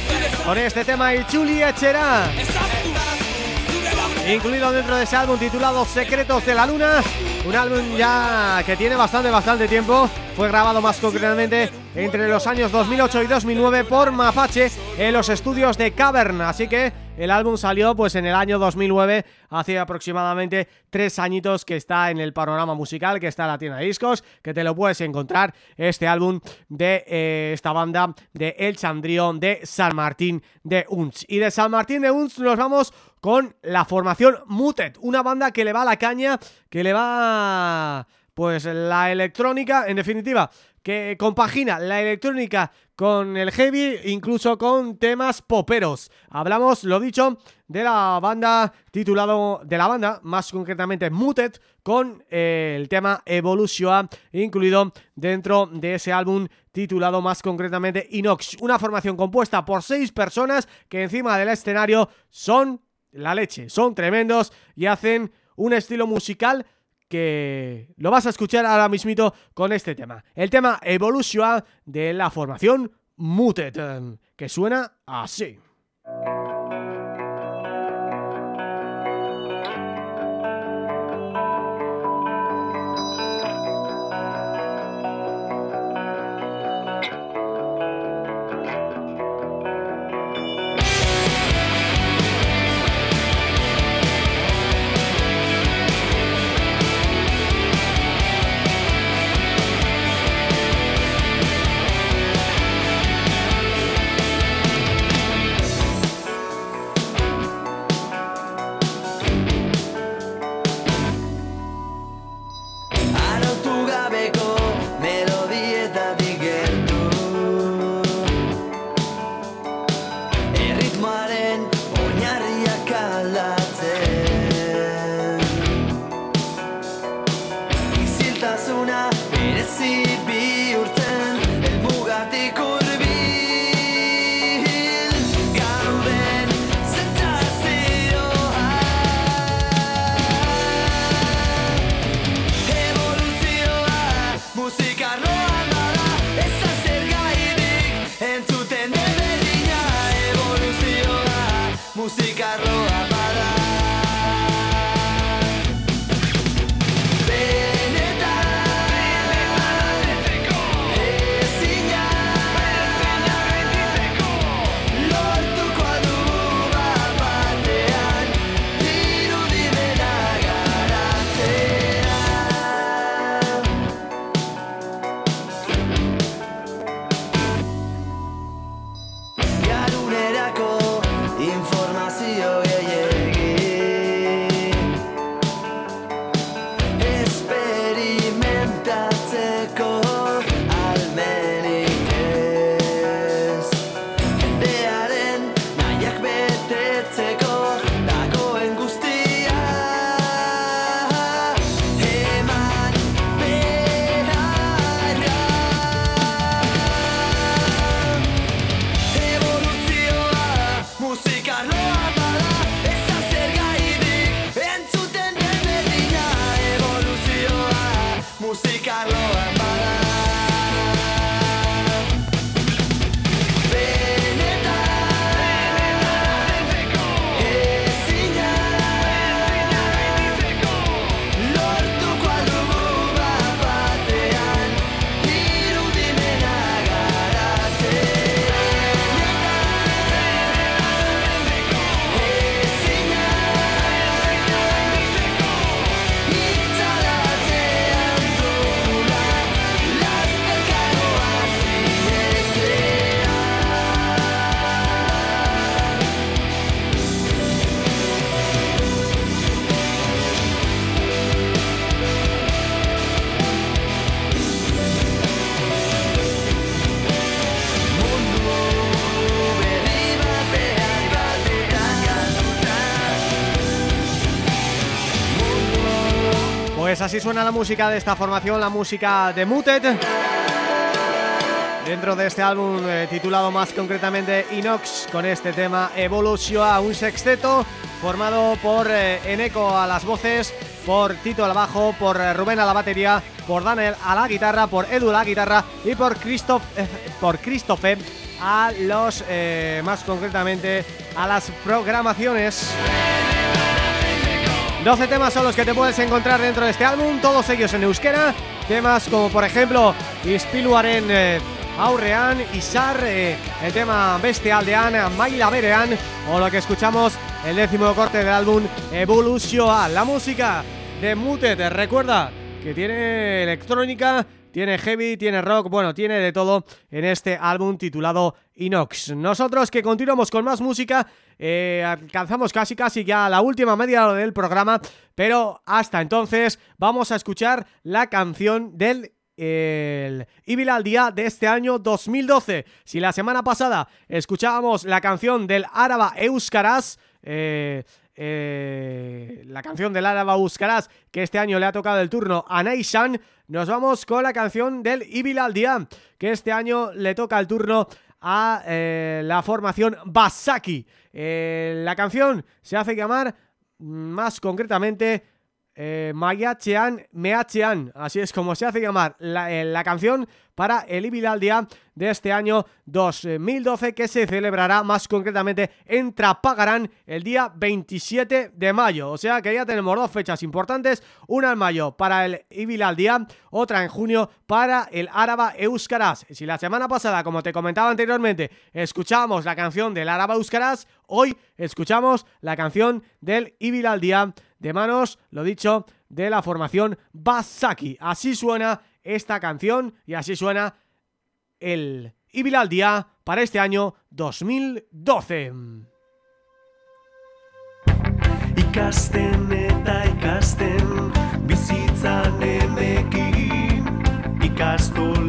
con este tema y Chuli Echera. Incluido dentro de ese álbum titulado Secretos de la Luna Un álbum ya que tiene bastante, bastante tiempo. Fue grabado más concretamente entre los años 2008 y 2009 por Mapache en los estudios de Cavern. Así que el álbum salió pues en el año 2009, hace aproximadamente tres añitos que está en el panorama musical, que está en la tienda de discos, que te lo puedes encontrar, este álbum de eh, esta banda de El Chandrión de San Martín de Unz. Y de San Martín de Unz nos vamos con la formación Mutet, una banda que le va a la caña, que le va pues la electrónica, en definitiva, que compagina la electrónica con el heavy, incluso con temas poperos. Hablamos, lo dicho, de la banda titulado, de la banda, más concretamente Muted, con eh, el tema Evolution, incluido dentro de ese álbum titulado más concretamente Inox. Una formación compuesta por seis personas que encima del escenario son la leche, son tremendos y hacen un estilo musical que lo vas a escuchar ahora mismito con este tema. El tema Evolution de la formación Muted, que suena así. Así suena la música de esta formación, la música de Muted. Dentro de este álbum eh, titulado más concretamente Inox Con este tema a un sexteto Formado por eh, Eneco a las voces Por Tito al bajo, por eh, Rubén a la batería Por Daniel a la guitarra, por Edu a la guitarra Y por Christoph, por Christophe a los, más concretamente, a las programaciones 12 temas son los que te puedes encontrar dentro de este álbum, todos ellos en euskera. Temas como por ejemplo Ispiluaren eh, Aurrean, Isar, eh, el tema Bestial de Ana, Maila Berean o lo que escuchamos, el décimo corte del álbum Evolution, la música de Muted. Recuerda que tiene electrónica, tiene heavy, tiene rock, bueno, tiene de todo en este álbum titulado Inox. Nosotros que continuamos con más música, eh, alcanzamos casi casi ya la última media hora del programa, pero hasta entonces vamos a escuchar la canción del el al Día de este año 2012. Si la semana pasada escuchábamos la canción del Áraba Euskaraz, eh, eh, la canción del Áraba Euskaraz, que este año le ha tocado el turno a Neishan, nos vamos con la canción del Ibil al Día, que este año le toca el turno a eh, la formación Basaki. Eh, la canción se hace llamar mm, más concretamente eh, Mayachean Meachean, así es como se hace llamar la, eh, canción para el Ibil Día de este año 2012 que se celebrará más concretamente en Trapagarán el día 27 de mayo. O sea que ya tenemos dos fechas importantes, una en mayo para el Ibil Día, otra en junio para el Áraba Euskaraz. Si la semana pasada, como te comentaba anteriormente, escuchamos la canción del Áraba Euskaraz, hoy escuchamos la canción del Ibil Día de manos, lo dicho, de la formación Basaki. Así suena esta canción y así suena el Ibil Día para este año 2012. Ikasten eta ikasten bizitzan emekin ikastolako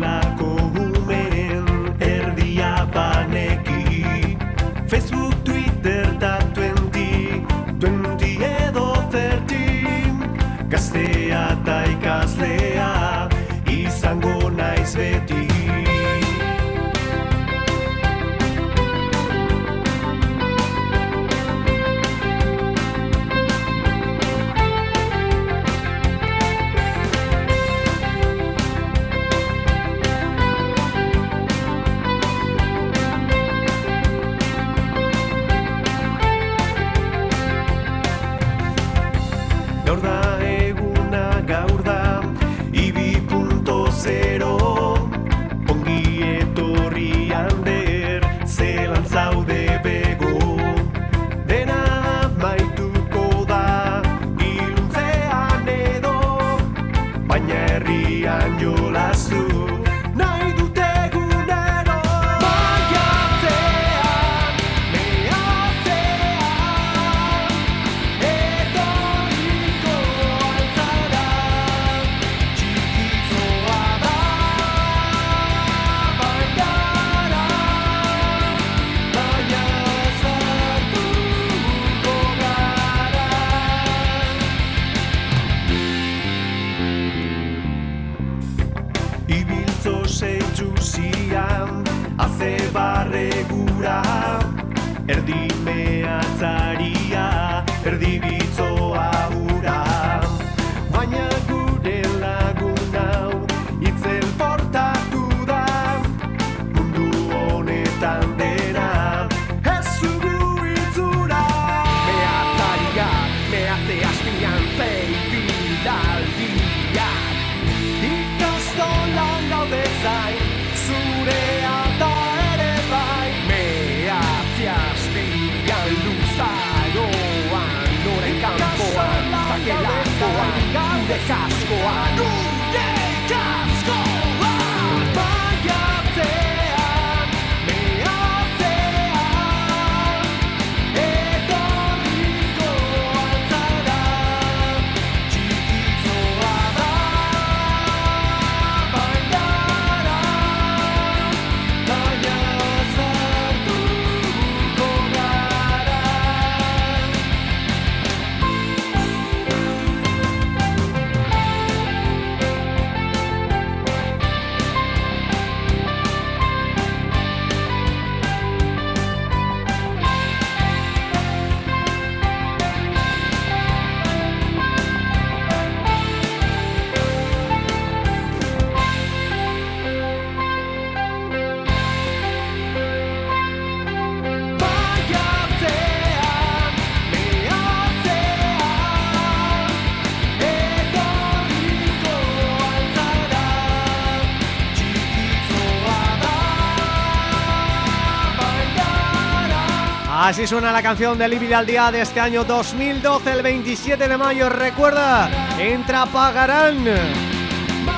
Así suena la canción de Living al Día de este año 2012, el 27 de mayo. Recuerda, entra Pagarán.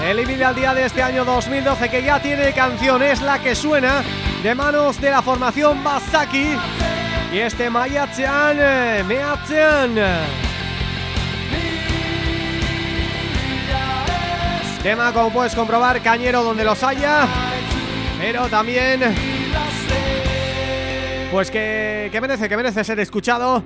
El Living al Día de este año 2012 que ya tiene canción, es la que suena de manos de la formación Basaki. Y este Mayatzean, eh, Meatzean. Tema, como puedes comprobar, cañero donde los haya. Pero también pues que, que merece, que merece ser escuchado.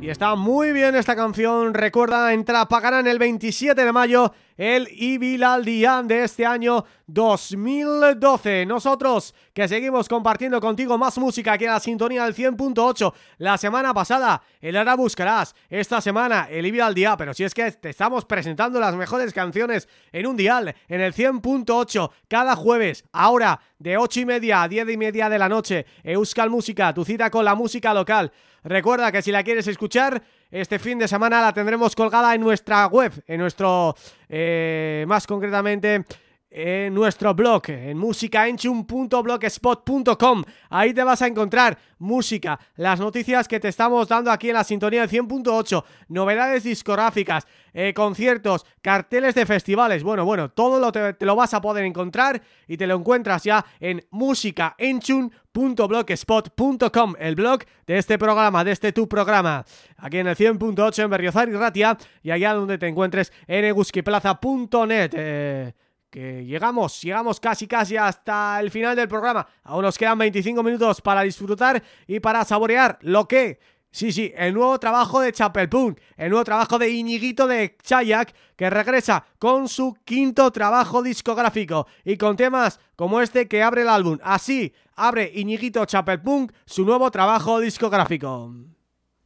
Y está muy bien esta canción. Recuerda, entra, pagarán el 27 de mayo El Ibilaldian de este año 2012 Nosotros que seguimos compartiendo contigo más música Aquí en la sintonía del 100.8 La semana pasada, el Ahora Buscarás Esta semana, el Ibilaldia Pero si es que te estamos presentando las mejores canciones En un dial, en el 100.8 Cada jueves, ahora de 8 y media a 10 y media de la noche Euskal Música, tu cita con la música local. Recuerda que si la quieres escuchar este fin de semana la tendremos colgada en nuestra web, en nuestro, eh, más concretamente, en nuestro blog, en musicaenchum.blogspot.com. Ahí te vas a encontrar música, las noticias que te estamos dando aquí en la sintonía del 100.8, novedades discográficas, eh, conciertos, carteles de festivales, bueno, bueno, todo lo te, te, lo vas a poder encontrar y te lo encuentras ya en musicaenchun.blogspot.com, el blog de este programa, de este tu programa, aquí en el 100.8 en Berriozar y Ratia y allá donde te encuentres en eguskiplaza.net. Eh, que llegamos, llegamos casi casi hasta el final del programa. Aún nos quedan 25 minutos para disfrutar y para saborear lo que... Sí, sí, el nuevo trabajo de Chapelpunk, el nuevo trabajo de Iñiguito de Chayak, que regresa con su quinto trabajo discográfico y con temas como este que abre el álbum. Así abre Iñiguito Chapelpunk su nuevo trabajo discográfico.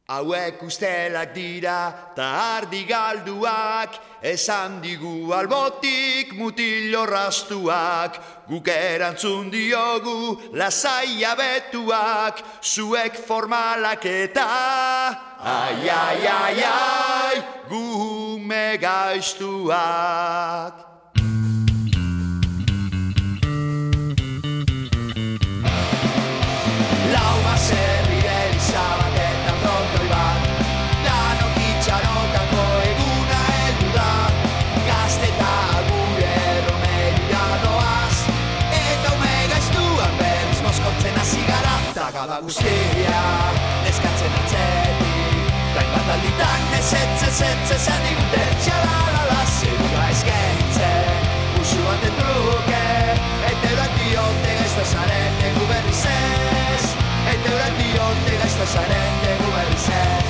Hauek ustelak dira ta ardi galduak Esan digu albotik mutil orrastuak. Guk erantzun diogu lasai abetuak Zuek formalak eta Ai, ai, ai, ai, gume gaiztuak plaga da guztiria Neskatzen atzetik. Dain bat alditan ez etze zetze zen Iguten txalalala zirua eskentzen Usu bat entruke Eta eurak diote gaizta zaren Egu berriz ez Eta eurak diote gaizta zaren Egu berriz ez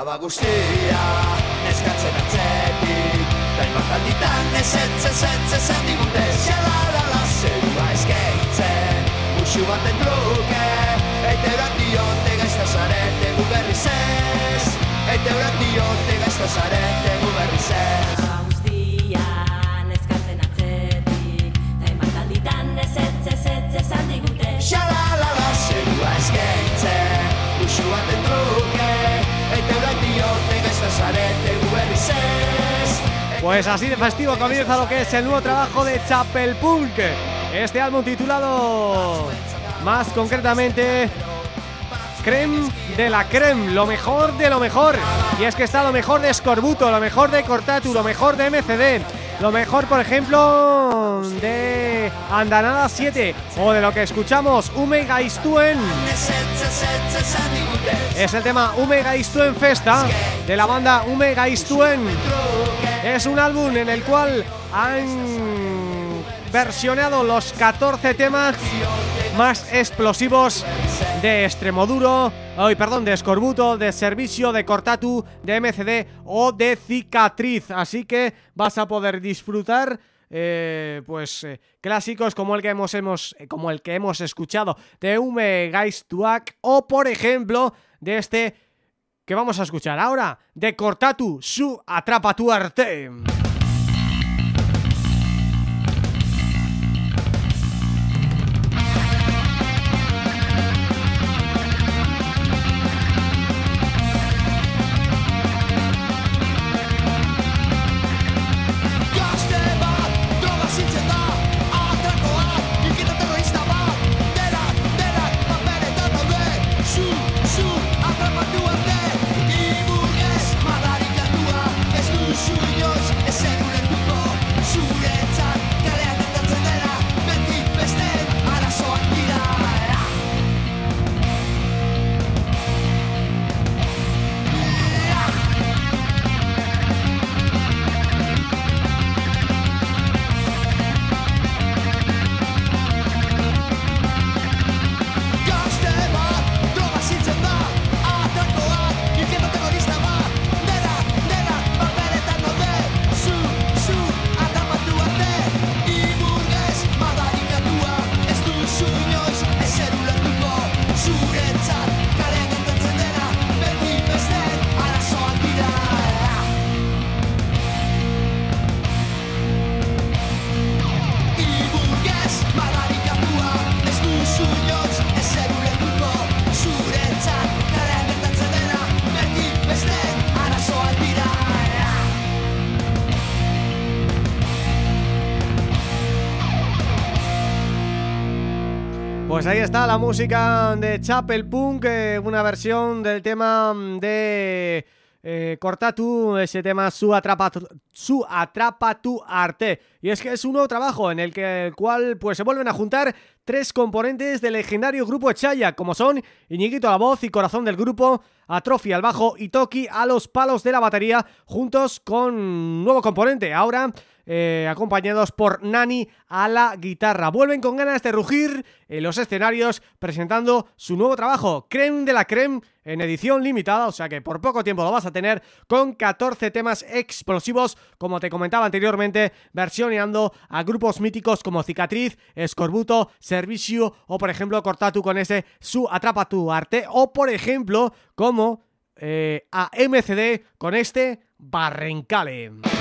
Gaba guztia Neskatzen atzetik. Dainbat alditan ez ez ez ez esan digute. Xalalala zerua eskeitzen. Muxu baten truke Eite eurak diote gaizta zarete gu berriz ez Eite eurak diote gaizta zarete gu berriz ez Pues así de festivo comienza lo que es el nuevo trabajo de Chapel Punk. Este álbum titulado más concretamente Creme de la creme, lo mejor de lo mejor. Y es que está lo mejor de Scorbuto, lo mejor de Cortatu, lo mejor de MCD Lo mejor, por ejemplo, de Andanada 7 O de lo que escuchamos, Ume Gaistuen Es el tema Ume Gaistuen Festa De la banda Ume Gaistuen Es un álbum en el cual han versionado los 14 temas más explosivos de Extremoduro, hoy perdón, de Escorbuto, de Servicio, de Cortatu, de MCD o de Cicatriz. Así que vas a poder disfrutar eh, pues eh, clásicos como el que hemos, hemos eh, como el que hemos escuchado de Ume Gaistuak o por ejemplo de este que vamos a escuchar ahora de Cortatu, su Atrapa tu arte. Pues ahí está la música de Chapel Punk, eh, una versión del tema de eh, Cortatu, ese tema Su atrapa, su atrapa tu arte. Y es que es un nuevo trabajo en el que el cual pues se vuelven a juntar tres componentes del legendario grupo Chaya, como son Iñiguito a la voz y corazón del grupo, Atrofia al bajo y Toki a los palos de la batería, juntos con un nuevo componente, ahora eh, acompañados por Nani a la guitarra. Vuelven con ganas de rugir en los escenarios presentando su nuevo trabajo, Creme de la Creme, en edición limitada, o sea que por poco tiempo lo vas a tener con 14 temas explosivos, como te comentaba anteriormente, versioneando a grupos míticos como Cicatriz, Escorbuto, Servicio o por ejemplo Cortatu con ese Su Atrapa tu Arte o por ejemplo como eh, a MCD con este Barrencale.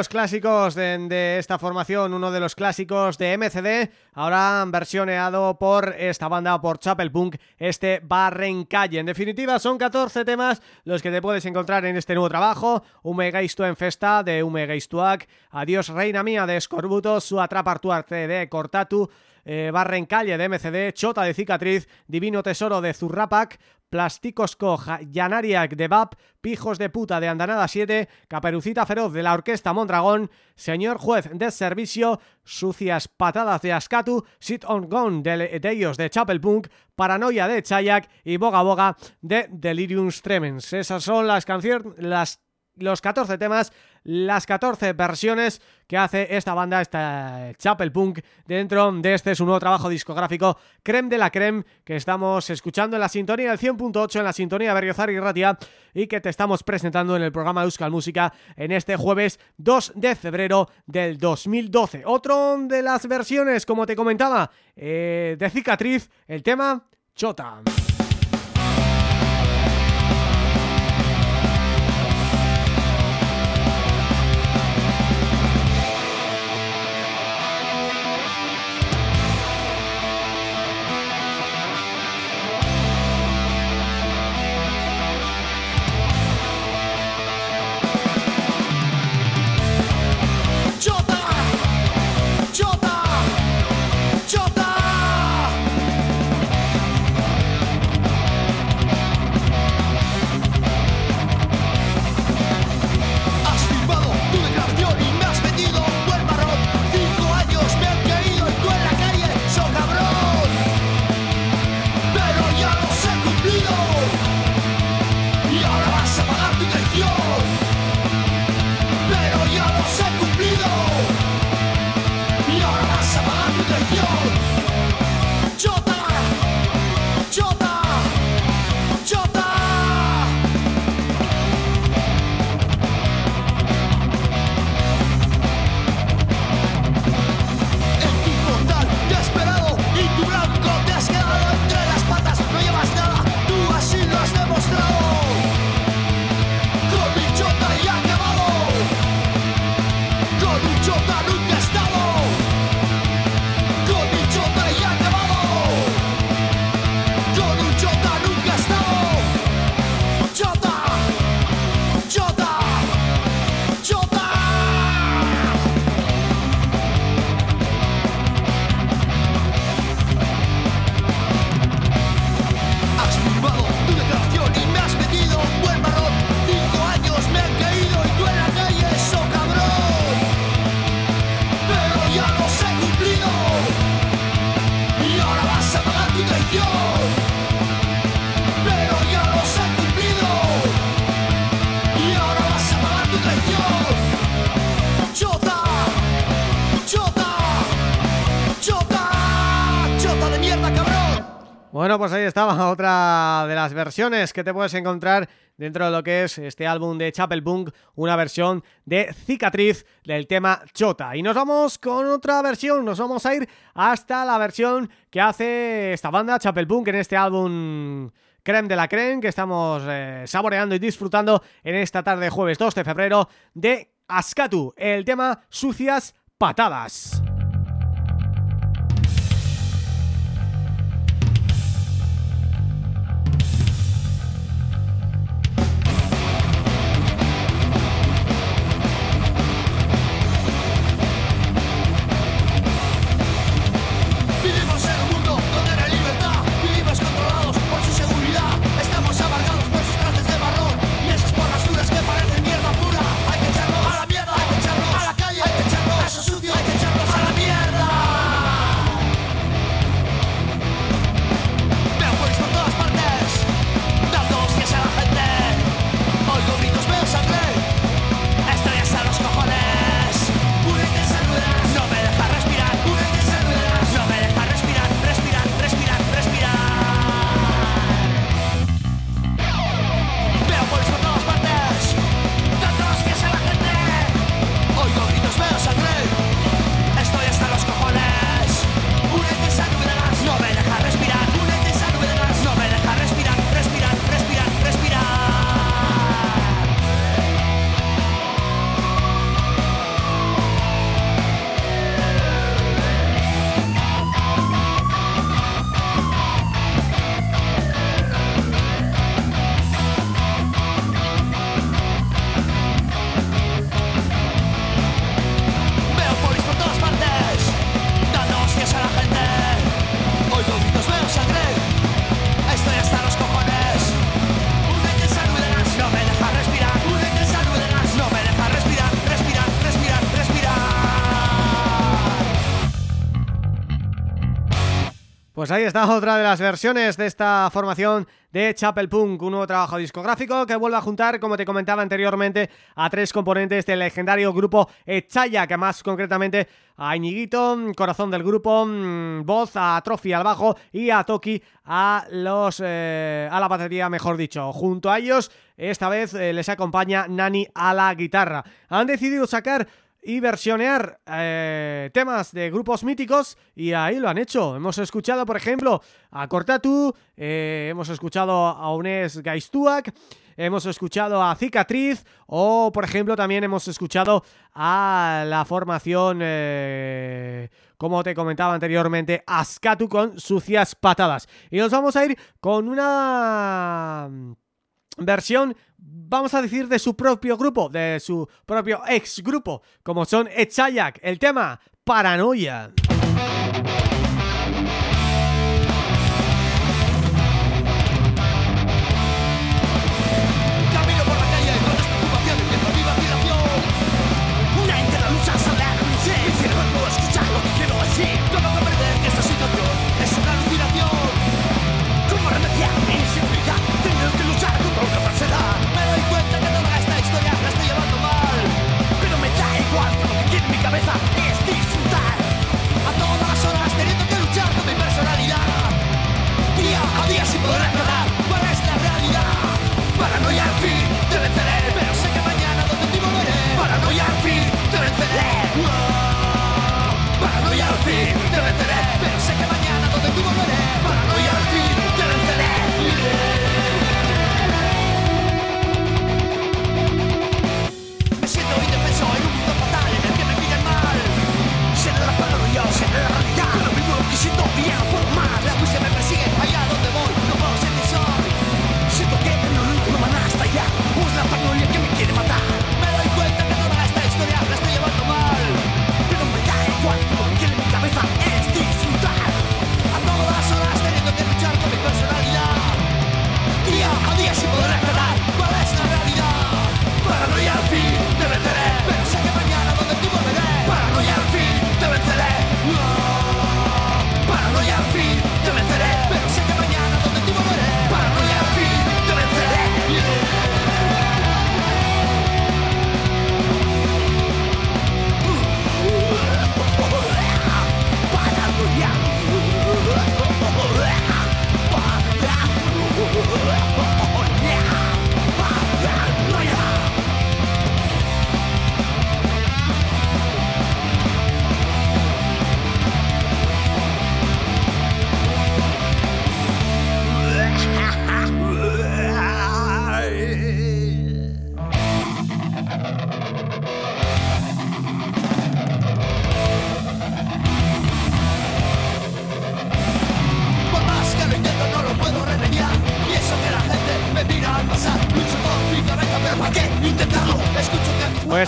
Los clásicos de, esta formación, uno de los clásicos de MCD, ahora versioneado por esta banda, por Chapel Punk, este Barrencalle. En definitiva, son 14 temas los que te puedes encontrar en este nuevo trabajo, Umegaistu en Festa de Umegaistuak, Adiós Reina Mía de Scorbuto, Su Atrapartuarte de Cortatu, eh, Barrencalle de MCD, Chota de Cicatriz, Divino Tesoro de Zurrapac, Plásticosco Yanariak de BAP, Pijos de Puta de Andanada 7, Caperucita Feroz de la Orquesta Mondragón, Señor Juez de Servicio, Sucias Patadas de Ascatu, Sit on Gone de, ellos de Chapel Punk, Paranoia de Chayak y Boga Boga de Delirium Tremens. Esas son las canciones, las los 14 temas, las 14 versiones que hace esta banda, esta Chapel Punk, dentro de este su nuevo trabajo discográfico, Creme de la Creme, que estamos escuchando en la sintonía del 100.8, en la sintonía Berriozar y Ratia, y que te estamos presentando en el programa Euskal Música en este jueves 2 de febrero del 2012. Otro de las versiones, como te comentaba, eh, de Cicatriz, el tema Chota. Bueno, pues ahí estaba otra de las versiones que te puedes encontrar dentro de lo que es este álbum de Chapel Punk, una versión de Cicatriz del tema Chota. Y nos vamos con otra versión, nos vamos a ir hasta la versión que hace esta banda Chapel Punk en este álbum Creme de la Creme que estamos eh, saboreando y disfrutando en esta tarde jueves 2 de febrero de Ascatu, el tema Sucias Patadas. Pues ahí está otra de las versiones de esta formación de Chapel Punk, un nuevo trabajo discográfico que vuelve a juntar, como te comentaba anteriormente, a tres componentes del legendario grupo Echaya, que más concretamente a Iñiguito, corazón del grupo, mm, voz, a Trophy al bajo y a Toki a los eh, a la batería, mejor dicho. Junto a ellos, esta vez eh, les acompaña Nani a la guitarra. Han decidido sacar y versionear eh, temas de grupos míticos y ahí lo han hecho. Hemos escuchado, por ejemplo, a Cortatu, eh, hemos escuchado a Unes Gaistuak, hemos escuchado a Cicatriz o, por ejemplo, también hemos escuchado a la formación, eh, como te comentaba anteriormente, Ascatu con Sucias Patadas. Y nos vamos a ir con una versión, vamos a decir, de su propio grupo, de su propio ex grupo, como son Echayak, el tema Paranoia.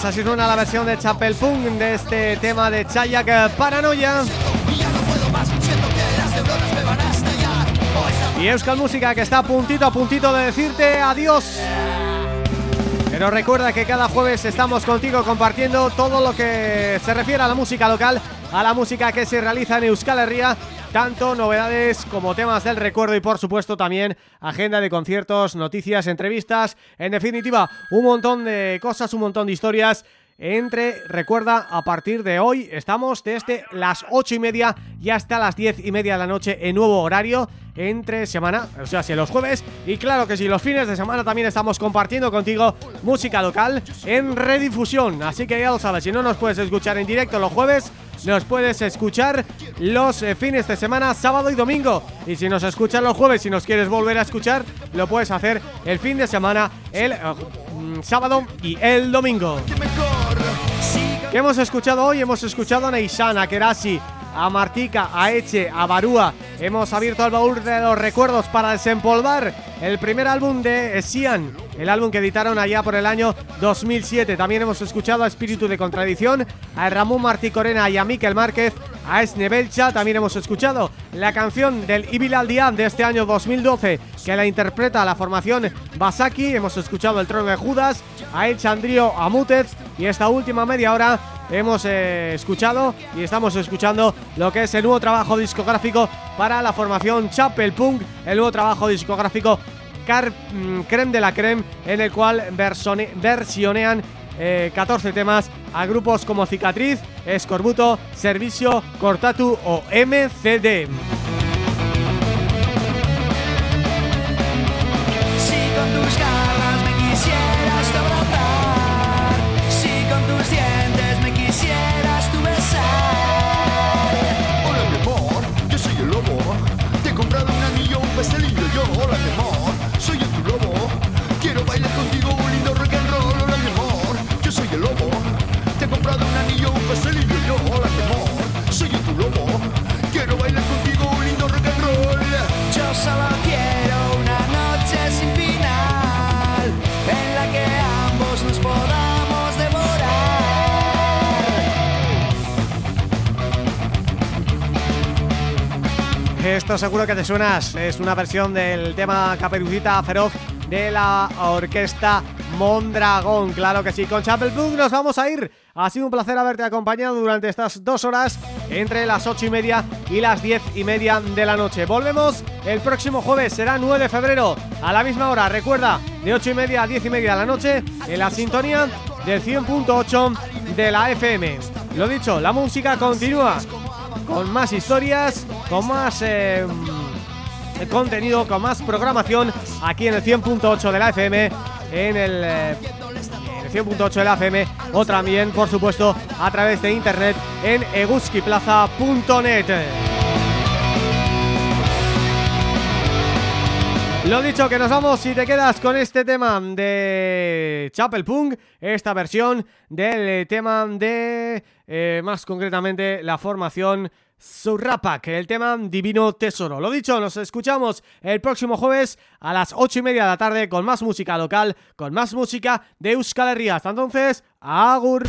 Pues así suena la versión de Chapel Punk de este tema de Chayak Paranoia. Y Euskal Música que está a puntito a puntito de decirte adiós. Pero recuerda que cada jueves estamos contigo compartiendo todo lo que se refiere a la música local, a la música que se realiza en Euskal Herria, tanto novedades como temas del recuerdo y por supuesto también agenda de conciertos, noticias, entrevistas, en definitiva un montón de cosas, un montón de historias entre, recuerda, a partir de hoy. Estamos desde las ocho y media y hasta las diez y media de la noche en nuevo horario entre semana, o sea, si los jueves y claro que si los fines de semana también estamos compartiendo contigo música local en redifusión, así que ya lo sabes, si no nos puedes escuchar en directo los jueves, nos puedes escuchar los eh, fines de semana, sábado y domingo. Y si nos escuchas los jueves y nos quieres volver a escuchar, lo puedes hacer el fin de semana, el eh, mm, sábado y el domingo. ¿Qué hemos escuchado hoy? Hemos escuchado a Neishan, a Kerasi, a Martica, a Eche, a Barúa. Hemos abierto el baúl de los recuerdos para desempolvar el primer álbum de Sian, el álbum que editaron allá por el año 2007. También hemos escuchado a Espíritu de Contradicción, a Ramón Martí Corena y a Miquel Márquez, a Esne Belcha. También hemos escuchado la canción del Ibil Aldián de este año 2012, que la interpreta la formación Basaki. Hemos escuchado El Trono de Judas, a El Chandrío Amútez y esta última media hora hemos eh, escuchado y estamos escuchando lo que es el nuevo trabajo discográfico para la formación Chapel Punk, el nuevo trabajo discográfico Car mm, Creme de la Creme, en el cual versionean 14 eh, temas a grupos como Cicatriz, Escorbuto, Servicio, Cortatu o MCD. Esto seguro que te suenas, es una versión del tema Caperucita Feroz de la orquesta Mondragón, claro que sí. Con Chapel Book nos vamos a ir. Ha sido un placer haberte acompañado durante estas dos horas entre las ocho y media y las diez y media de la noche. Volvemos el próximo jueves, será 9 de febrero, a la misma hora. Recuerda, de ocho y media a diez y media de la noche, en la sintonía del 100.8 de la FM. Lo dicho, la música continúa con más historias, con más eh, contenido, con más programación aquí en el 100.8 de la FM, en el, 100.8 eh, de la FM o también, por supuesto, a través de internet en eguskiplaza.net. Lo dicho, que nos vamos si te quedas con este tema de Chapel Punk, esta versión del tema de, eh, más concretamente, la formación que el tema Divino Tesoro. Lo dicho, nos escuchamos el próximo jueves a las ocho y media de la tarde con más música local, con más música de Euskal Herria. Hasta entonces, agur.